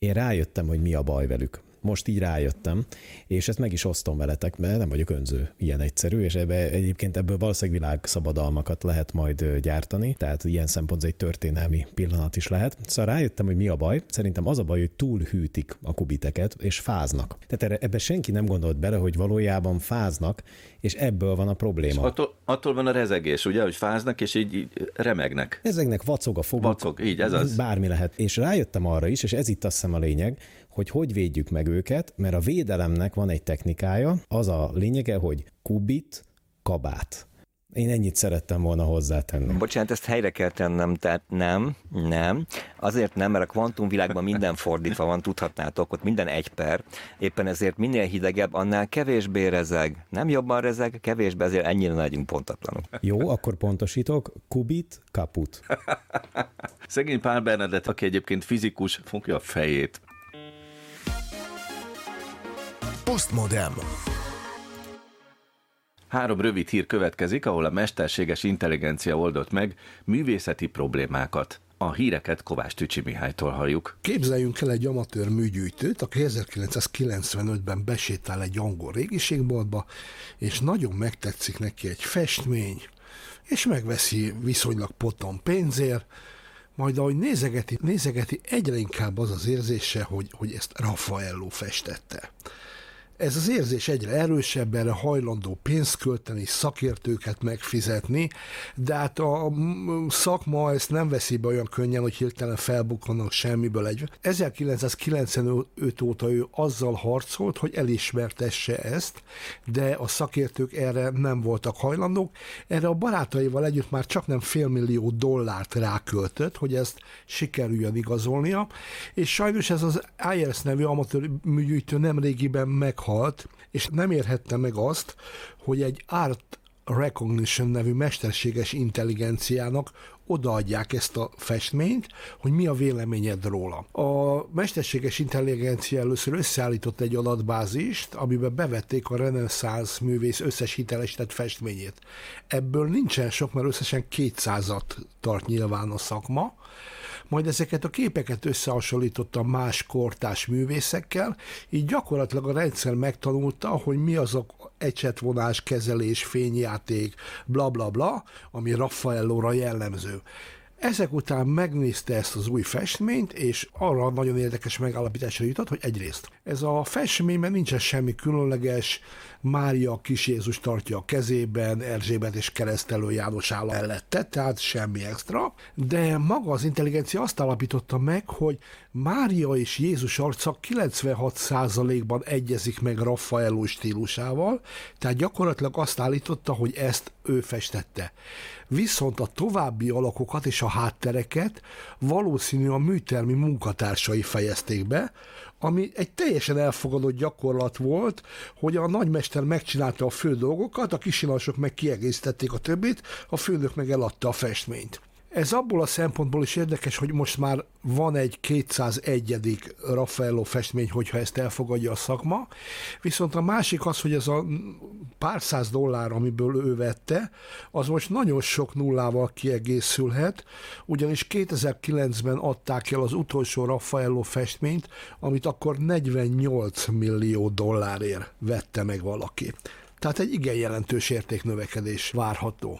én rájöttem, hogy mi a baj velük most így rájöttem, és ezt meg is osztom veletek, mert nem vagyok önző, ilyen egyszerű, és ebbe, egyébként ebből valószínűleg világszabadalmakat lehet majd gyártani, tehát ilyen szempontból egy történelmi pillanat is lehet. Szóval rájöttem, hogy mi a baj. Szerintem az a baj, hogy túlhűtik a kubiteket, és fáznak. Tehát ebbe senki nem gondolt bele, hogy valójában fáznak, és ebből van a probléma. És attól, attól van a rezegés, ugye, hogy fáznak, és így, így remegnek. Ezeknek vacog a foguk. Vacog, így, ez az. Bármi lehet. És rájöttem arra is, és ez itt azt hiszem a lényeg, hogy hogy védjük meg őket, mert a védelemnek van egy technikája, az a lényege, hogy kubit, kabát. Én ennyit szerettem volna hozzátenni. Bocsánat, ezt helyre kell tennem, tehát nem, nem. Azért nem, mert a kvantumvilágban minden fordítva van, tudhatnátok, ott minden egy per. Éppen ezért minél hidegebb, annál kevésbé rezeg. Nem jobban rezeg, kevésbé, ezért ennyire legyünk pontatlanok. Jó, akkor pontosítok, kubit, kaput. Szegény Pál Bernadett, aki egyébként fizikus, fogja a fejét. Postmodem. Három rövid hír következik, ahol a mesterséges intelligencia oldott meg művészeti problémákat. A híreket Kovács Tücsi Mihálytól halljuk. Képzeljünk el egy amatőr műgyűjtőt, aki 1995-ben besétál egy angol régiségboltba, és nagyon megtetszik neki egy festmény, és megveszi viszonylag potom pénzért, majd ahogy nézegeti, nézegeti, egyre inkább az az érzése, hogy, hogy ezt Raffaello festette. Ez az érzés egyre erősebb, erre hajlandó pénzt költeni, szakértőket megfizetni, de hát a szakma ezt nem veszi be olyan könnyen, hogy hirtelen felbukkanak semmiből egy. 1995 óta ő azzal harcolt, hogy elismertesse ezt, de a szakértők erre nem voltak hajlandók. Erre a barátaival együtt már csak nem félmillió dollárt ráköltött, hogy ezt sikerüljön igazolnia, és sajnos ez az IRS nevű amatőr műgyűjtő nem régiben meghalt, meghalt, és nem érhette meg azt, hogy egy Art Recognition nevű mesterséges intelligenciának odaadják ezt a festményt, hogy mi a véleményed róla. A mesterséges intelligencia először összeállított egy adatbázist, amiben bevették a reneszánsz művész összes hitelesített festményét. Ebből nincsen sok, mert összesen 200-at tart nyilván a szakma, majd ezeket a képeket összehasonlította más kortás művészekkel, így gyakorlatilag a rendszer megtanulta, hogy mi az a ecsetvonás, kezelés, fényjáték, bla bla bla, ami Raffaellóra jellemző. Ezek után megnézte ezt az új festményt, és arra nagyon érdekes megállapításra jutott, hogy egyrészt ez a festményben nincsen semmi különleges, Mária kis Jézus tartja a kezében, Erzsébet és keresztelő János áll mellette, tehát semmi extra, de maga az intelligencia azt állapította meg, hogy Mária és Jézus arca 96%-ban egyezik meg Raffaello stílusával, tehát gyakorlatilag azt állította, hogy ezt ő festette. Viszont a további alakokat és a háttereket valószínű a műtermi munkatársai fejezték be, ami egy teljesen elfogadott gyakorlat volt, hogy a nagymester megcsinálta a fő dolgokat, a kisilasok meg kiegészítették a többit, a főnök meg eladta a festményt. Ez abból a szempontból is érdekes, hogy most már van egy 201. Raffaello festmény, hogyha ezt elfogadja a szakma, viszont a másik az, hogy ez a pár száz dollár, amiből ő vette, az most nagyon sok nullával kiegészülhet, ugyanis 2009-ben adták el az utolsó Raffaello festményt, amit akkor 48 millió dollárért vette meg valaki. Tehát egy igen jelentős értéknövekedés várható.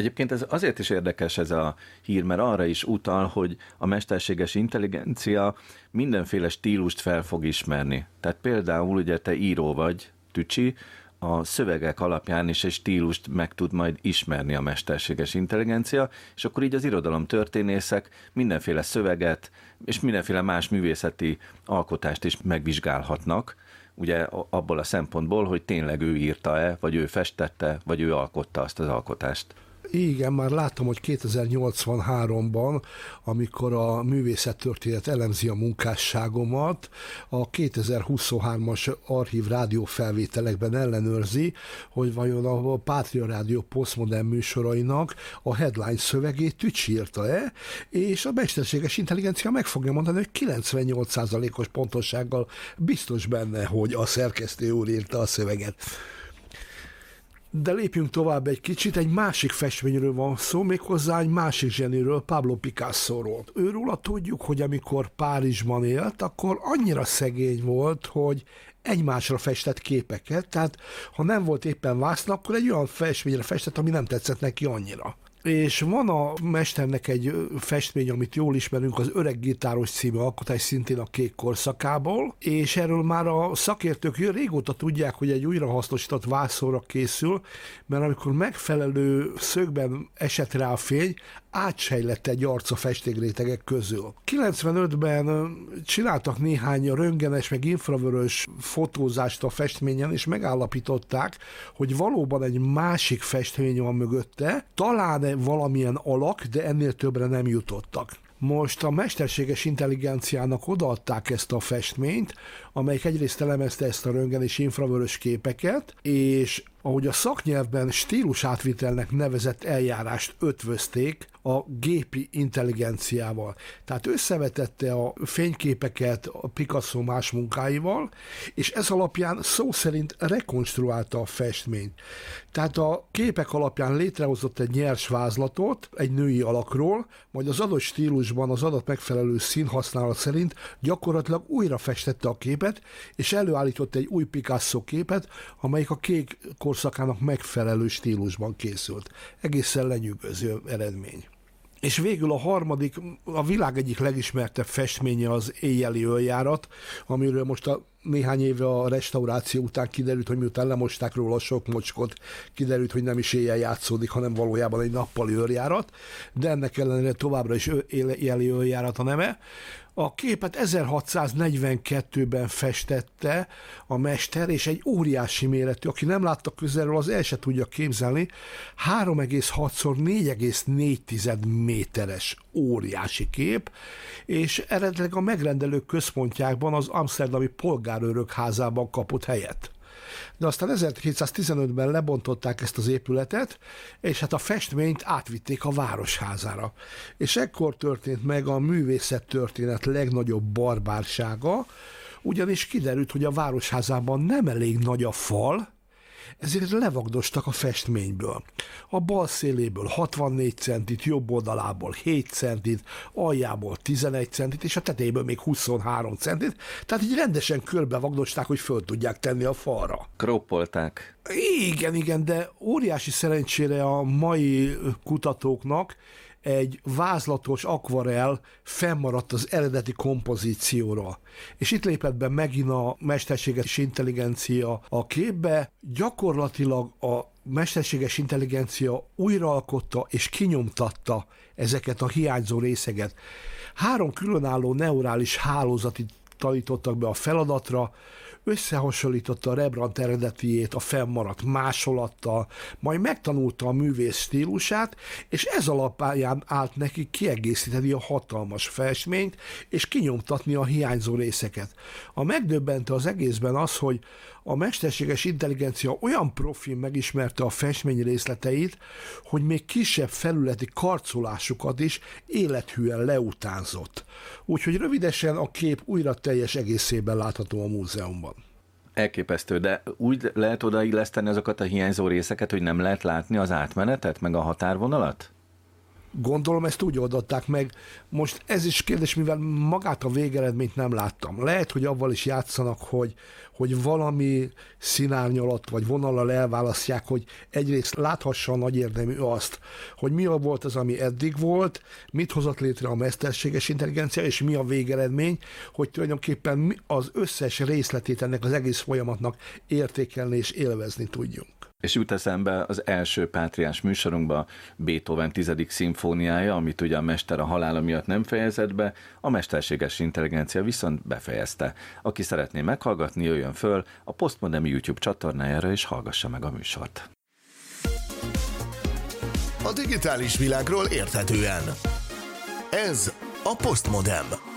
Egyébként ez azért is érdekes ez a hír, mert arra is utal, hogy a mesterséges intelligencia mindenféle stílust fel fog ismerni. Tehát például ugye te író vagy, Tücsi, a szövegek alapján is egy stílust meg tud majd ismerni a mesterséges intelligencia, és akkor így az irodalom történészek mindenféle szöveget és mindenféle más művészeti alkotást is megvizsgálhatnak, ugye abból a szempontból, hogy tényleg ő írta-e, vagy ő festette, vagy ő alkotta azt az alkotást. Igen, már láttam, hogy 2083-ban, amikor a művészettörténet elemzi a munkásságomat, a 2023-as archív rádiófelvételekben ellenőrzi, hogy vajon a Pátria Rádió posztmodern műsorainak a headline szövegét Tücsi írta-e, és a mesterséges intelligencia meg fogja mondani, hogy 98%-os pontossággal biztos benne, hogy a szerkesztő úr írta a szöveget. De lépjünk tovább egy kicsit, egy másik festményről van szó, méghozzá egy másik zseniről, Pablo Picasso-ról. Őróla tudjuk, hogy amikor Párizsban élt, akkor annyira szegény volt, hogy egymásra festett képeket, tehát ha nem volt éppen vászna, akkor egy olyan festményre festett, ami nem tetszett neki annyira. És van a mesternek egy festmény, amit jól ismerünk, az Öreg Gitáros című alkotás szintén a kék korszakából, és erről már a szakértők régóta tudják, hogy egy újrahasznosított vászorra készül, mert amikor megfelelő szögben esett rá a fény, átsejlett egy arca festékrétegek közül. 95-ben csináltak néhány röngenes, meg infravörös fotózást a festményen, és megállapították, hogy valóban egy másik festmény van mögötte, talán valamilyen alak, de ennél többre nem jutottak. Most a mesterséges intelligenciának odaadták ezt a festményt, amelyik egyrészt elemezte ezt a röngen és infravörös képeket, és ahogy a szaknyelvben stílus átvitelnek nevezett eljárást ötvözték a gépi intelligenciával. Tehát összevetette a fényképeket a Picasso más munkáival, és ez alapján szó szerint rekonstruálta a festményt. Tehát a képek alapján létrehozott egy nyers vázlatot egy női alakról, majd az adott stílusban az adat megfelelő színhasználat szerint gyakorlatilag újra festette a képet, és előállított egy új Picasso képet, amelyik a kék korszakának megfelelő stílusban készült. Egészen lenyűgöző eredmény. És végül a harmadik, a világ egyik legismertebb festménye az éjjeli öljárat, amiről most a néhány éve a restauráció után kiderült, hogy miután lemosták róla sok mocskot, kiderült, hogy nem is éjjel játszódik, hanem valójában egy nappali őrjárat, de ennek ellenére továbbra is éjjeli öljárat a neme. A képet 1642-ben festette a mester, és egy óriási méretű, aki nem látta közelről, az el se tudja képzelni, 3,6x4,4 méteres. Óriási kép, és eredetileg a megrendelők központjákban az Amsterdami polgárőrök házában kapott helyet de aztán 1715-ben lebontották ezt az épületet, és hát a festményt átvitték a városházára. És ekkor történt meg a művészettörténet legnagyobb barbársága, ugyanis kiderült, hogy a városházában nem elég nagy a fal, ezért levagdostak a festményből. A bal széléből 64 centit, jobb oldalából 7 centit, aljából 11 centit, és a tetejéből még 23 centit, tehát így rendesen körbevagdosták, hogy föl tudják tenni a falra. Kroppolták. Igen, igen, de óriási szerencsére a mai kutatóknak egy vázlatos akvarel fennmaradt az eredeti kompozícióra. És itt lépett be megint a mesterséges intelligencia a képbe, gyakorlatilag a mesterséges intelligencia újraalkotta és kinyomtatta ezeket a hiányzó részeket. Három különálló neurális hálózati tanítottak be a feladatra, összehasonlította a Rembrandt eredetiét a fennmaradt másolattal, majd megtanulta a művész stílusát, és ez alapján állt neki kiegészíteni a hatalmas festményt, és kinyomtatni a hiányzó részeket. A megdöbbente az egészben az, hogy a mesterséges intelligencia olyan profil megismerte a festmény részleteit, hogy még kisebb felületi karcolásokat is élethűen leutánzott. Úgyhogy rövidesen a kép újra teljes egészében látható a múzeumban. Elképesztő, de úgy lehet odailleszteni azokat a hiányzó részeket, hogy nem lehet látni az átmenetet, meg a határvonalat? Gondolom ezt úgy oldották meg. Most ez is kérdés, mivel magát a végeredményt nem láttam. Lehet, hogy avval is játszanak, hogy, hogy valami színárnyalat vagy vonallal elválasztják, hogy egyrészt láthassa a nagy érdemű azt, hogy mi volt az, ami eddig volt, mit hozott létre a mesterséges intelligencia, és mi a végeredmény, hogy tulajdonképpen az összes részletét ennek az egész folyamatnak értékelni és élvezni tudjunk. És jut eszembe az első Pátriás műsorunkba Beethoven tizedik szimfóniája, amit ugye a mester a halála miatt nem fejezett be, a mesterséges intelligencia viszont befejezte. Aki szeretné meghallgatni, jöjjön föl a Postmodern YouTube csatornájára és hallgassa meg a műsort. A digitális világról érthetően. Ez a Postmodem.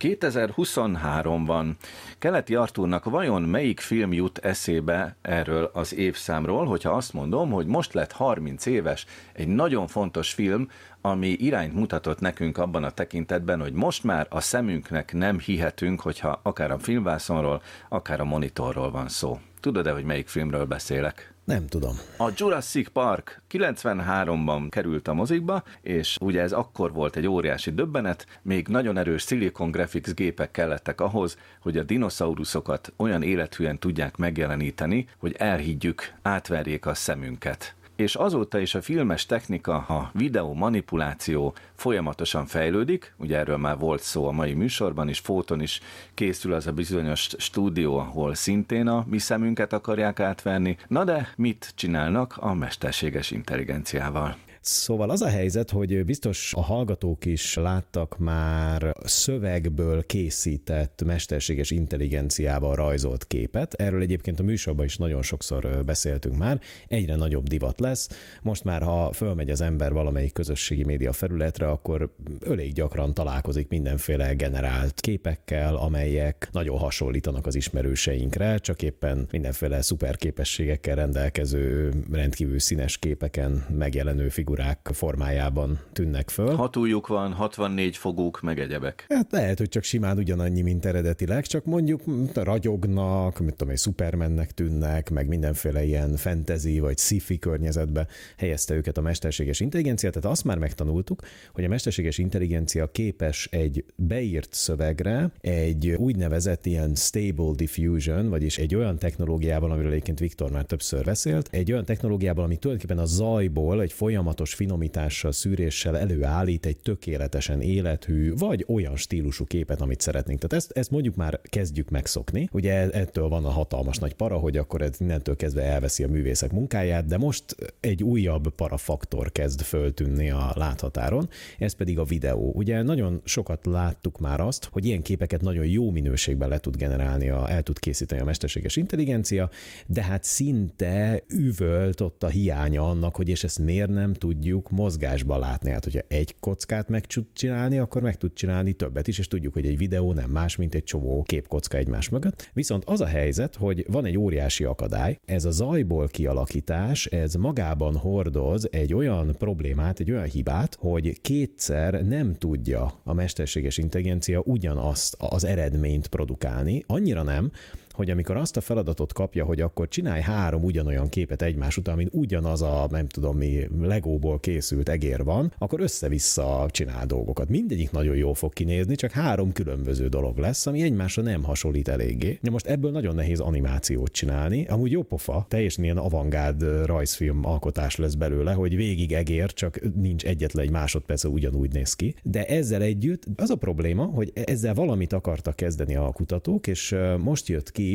2023-ban Keleti Artúrnak vajon melyik film jut eszébe erről az évszámról, hogyha azt mondom, hogy most lett 30 éves egy nagyon fontos film, ami irányt mutatott nekünk abban a tekintetben, hogy most már a szemünknek nem hihetünk, hogyha akár a filmvászonról, akár a monitorról van szó. Tudod-e, hogy melyik filmről beszélek? Nem tudom. A Jurassic Park 93-ban került a mozikba, és ugye ez akkor volt egy óriási döbbenet, még nagyon erős Silicon Graphics gépek kellettek ahhoz, hogy a dinoszauruszokat olyan élethűen tudják megjeleníteni, hogy elhiggyük, átverjék a szemünket és azóta is a filmes technika, a videó manipuláció folyamatosan fejlődik, ugye erről már volt szó a mai műsorban is, Fóton is készül az a bizonyos stúdió, ahol szintén a mi szemünket akarják átverni. Na de mit csinálnak a mesterséges intelligenciával? Szóval az a helyzet, hogy biztos a hallgatók is láttak már szövegből készített mesterséges intelligenciával rajzolt képet. Erről egyébként a műsorban is nagyon sokszor beszéltünk már. Egyre nagyobb divat lesz. Most már, ha fölmegy az ember valamelyik közösségi média felületre, akkor elég gyakran találkozik mindenféle generált képekkel, amelyek nagyon hasonlítanak az ismerőseinkre, csak éppen mindenféle szuperképességekkel rendelkező, rendkívül színes képeken megjelenő figurák figurák formájában tűnnek föl. Hatújuk van, 64 foguk, meg egyebek. Hát lehet, hogy csak simán ugyanannyi, mint eredetileg, csak mondjuk ragyognak, mit tudom, egy Supermannek tűnnek, meg mindenféle ilyen fantasy vagy sci-fi környezetbe helyezte őket a mesterséges intelligencia, tehát azt már megtanultuk, hogy a mesterséges intelligencia képes egy beírt szövegre egy úgynevezett ilyen stable diffusion, vagyis egy olyan technológiával, amiről egyébként Viktor már többször beszélt, egy olyan technológiával, ami tulajdonképpen a zajból egy folyamatos finomítással, szűréssel előállít egy tökéletesen élethű, vagy olyan stílusú képet, amit szeretnénk. Tehát ezt, ezt mondjuk már kezdjük megszokni. Ugye ettől van a hatalmas nagy para, hogy akkor ez innentől kezdve elveszi a művészek munkáját, de most egy újabb parafaktor kezd föltűnni a láthatáron, ez pedig a videó. Ugye nagyon sokat láttuk már azt, hogy ilyen képeket nagyon jó minőségben le tud generálni, a, el tud készíteni a mesterséges intelligencia, de hát szinte üvölt ott a hiánya annak, hogy és ezt miért nem tud tudjuk mozgásba látni. Hát, hogyha egy kockát meg tud csinálni, akkor meg tud csinálni többet is, és tudjuk, hogy egy videó nem más, mint egy csomó képkocka egymás mögött. Viszont az a helyzet, hogy van egy óriási akadály, ez a zajból kialakítás, ez magában hordoz egy olyan problémát, egy olyan hibát, hogy kétszer nem tudja a mesterséges intelligencia ugyanazt az eredményt produkálni, annyira nem, hogy amikor azt a feladatot kapja, hogy akkor csinálj három ugyanolyan képet egymás után, mint ugyanaz a, nem tudom mi, legóból készült egér van, akkor össze-vissza csinál dolgokat. Mindegyik nagyon jól fog kinézni, csak három különböző dolog lesz, ami egymásra nem hasonlít eléggé. Na most ebből nagyon nehéz animációt csinálni. Amúgy jó pofa, teljesen ilyen avantgárd rajzfilm alkotás lesz belőle, hogy végig egér, csak nincs egyetlen egy másodperc, ugyanúgy néz ki. De ezzel együtt az a probléma, hogy ezzel valamit akartak kezdeni a kutatók, és most jött ki,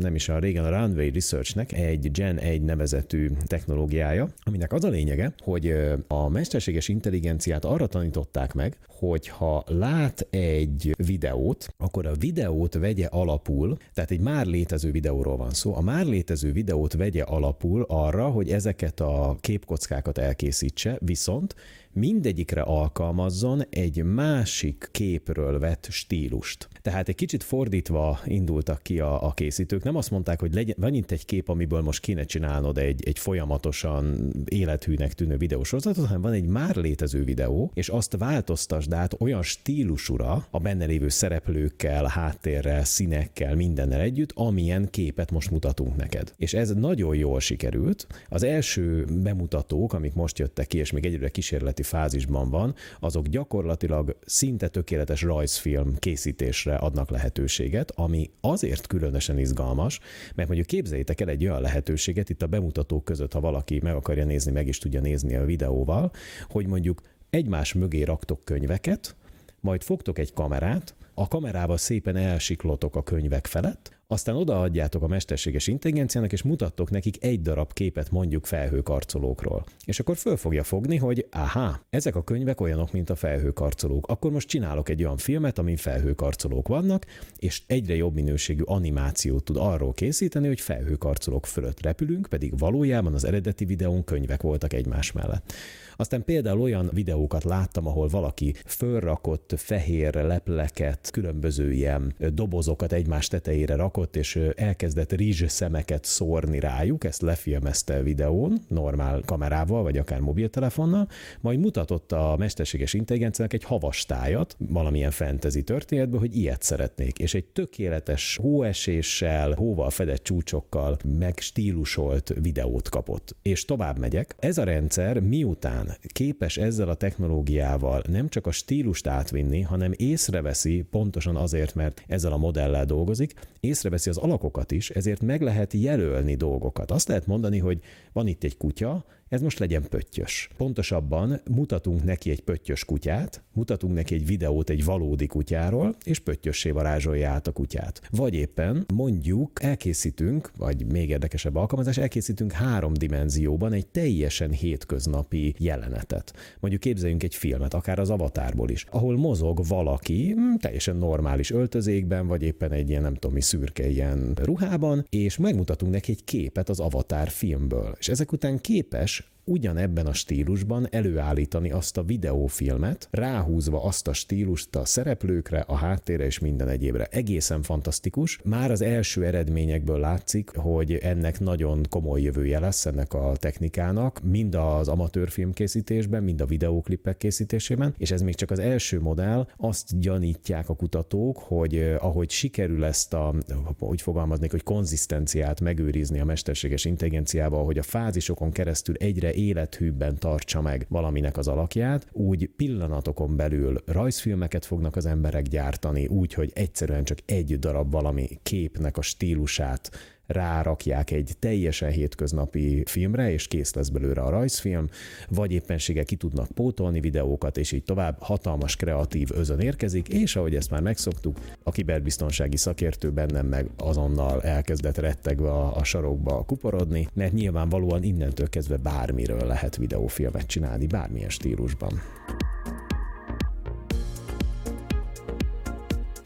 nem is a régen a Runway Researchnek egy Gen 1 nevezetű technológiája, aminek az a lényege, hogy a mesterséges intelligenciát arra tanították meg, hogy ha lát egy videót, akkor a videót vegye alapul, tehát egy már létező videóról van szó, a már létező videót vegye alapul arra, hogy ezeket a képkockákat elkészítse, viszont mindegyikre alkalmazzon egy másik képről vett stílust. Tehát egy kicsit fordítva indultak ki a, a készítők. Nem azt mondták, hogy legyen, van itt egy kép, amiből most kéne csinálnod egy, egy folyamatosan élethűnek tűnő videósorozatot, hanem van egy már létező videó, és azt változtasd át olyan stílusúra a benne lévő szereplőkkel, háttérrel, színekkel, mindennel együtt, amilyen képet most mutatunk neked. És ez nagyon jól sikerült. Az első bemutatók, amik most jöttek ki, és még egyre kísérleti fázisban van, azok gyakorlatilag szinte tökéletes rajzfilm készítésre adnak lehetőséget, ami azért különösen izgalmas, mert mondjuk képzeljétek el egy olyan lehetőséget itt a bemutatók között, ha valaki meg akarja nézni, meg is tudja nézni a videóval, hogy mondjuk egymás mögé raktok könyveket, majd fogtok egy kamerát, a kamerával szépen elsiklotok a könyvek felett, aztán odaadjátok a mesterséges intelligenciának, és mutattok nekik egy darab képet mondjuk felhőkarcolókról. És akkor föl fogja fogni, hogy aha, ezek a könyvek olyanok, mint a felhőkarcolók. Akkor most csinálok egy olyan filmet, amin felhőkarcolók vannak, és egyre jobb minőségű animációt tud arról készíteni, hogy felhőkarcolók fölött repülünk, pedig valójában az eredeti videón könyvek voltak egymás mellett. Aztán például olyan videókat láttam, ahol valaki fölrakott fehér lepleket, különböző ilyen dobozokat egymás tetejére rakott, és elkezdett rizs szemeket szórni rájuk, ezt lefilmezte videón, normál kamerával, vagy akár mobiltelefonnal, majd mutatott a mesterséges intelligenciának egy havastájat, valamilyen fantasy történetből, hogy ilyet szeretnék, és egy tökéletes hóeséssel, hóval fedett csúcsokkal meg stílusolt videót kapott. És tovább megyek. Ez a rendszer miután képes ezzel a technológiával nem csak a stílust átvinni, hanem észreveszi, pontosan azért, mert ezzel a modellel dolgozik, észreveszi az alakokat is, ezért meg lehet jelölni dolgokat. Azt lehet mondani, hogy van itt egy kutya, ez most legyen pöttyös. Pontosabban mutatunk neki egy pöttyös kutyát, mutatunk neki egy videót egy valódi kutyáról, és pöttyössé varázsolja át a kutyát. Vagy éppen mondjuk elkészítünk, vagy még érdekesebb alkalmazás, elkészítünk három dimenzióban egy teljesen hétköznapi jelenetet. Mondjuk képzeljünk egy filmet, akár az avatárból is, ahol mozog valaki hm, teljesen normális öltözékben, vagy éppen egy ilyen nem tudom mi szürke ilyen ruhában, és megmutatunk neki egy képet az avatár filmből. És ezek után képes ugyanebben a stílusban előállítani azt a videófilmet, ráhúzva azt a stílust a szereplőkre, a háttérre és minden egyébre. Egészen fantasztikus. Már az első eredményekből látszik, hogy ennek nagyon komoly jövője lesz ennek a technikának, mind az amatőr filmkészítésben, mind a videóklipek készítésében, és ez még csak az első modell, azt gyanítják a kutatók, hogy eh, ahogy sikerül ezt a, hogy fogalmaznék, hogy konzisztenciát megőrizni a mesterséges intelligenciával, hogy a fázisokon keresztül egyre élethűbben tartsa meg valaminek az alakját, úgy pillanatokon belül rajzfilmeket fognak az emberek gyártani, úgy, hogy egyszerűen csak egy darab valami képnek a stílusát rárakják egy teljesen hétköznapi filmre, és kész lesz belőle a rajzfilm, vagy éppenséggel ki tudnak pótolni videókat, és így tovább hatalmas kreatív özön érkezik, és ahogy ezt már megszoktuk, a kiberbiztonsági szakértő bennem meg azonnal elkezdett rettegve a, a sarokba kuporodni, mert nyilvánvalóan innentől kezdve bármiről lehet videófilmet csinálni, bármilyen stílusban.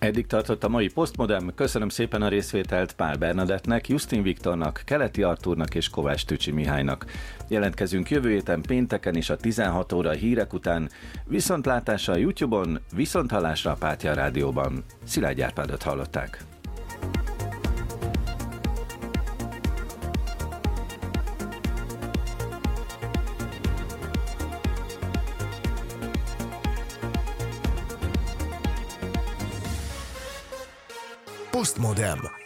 Eddig tartott a mai Postmodem. Köszönöm szépen a részvételt Pál Bernadettnek, Justin Viktornak, Keleti Artúrnak és Kovács Tücsi Mihálynak. Jelentkezünk jövő héten pénteken is a 16 óra hírek után, viszontlátásra a YouTube-on, viszonthallásra a Pátia Rádióban. Szilágy Árpádot hallották. Postmodem.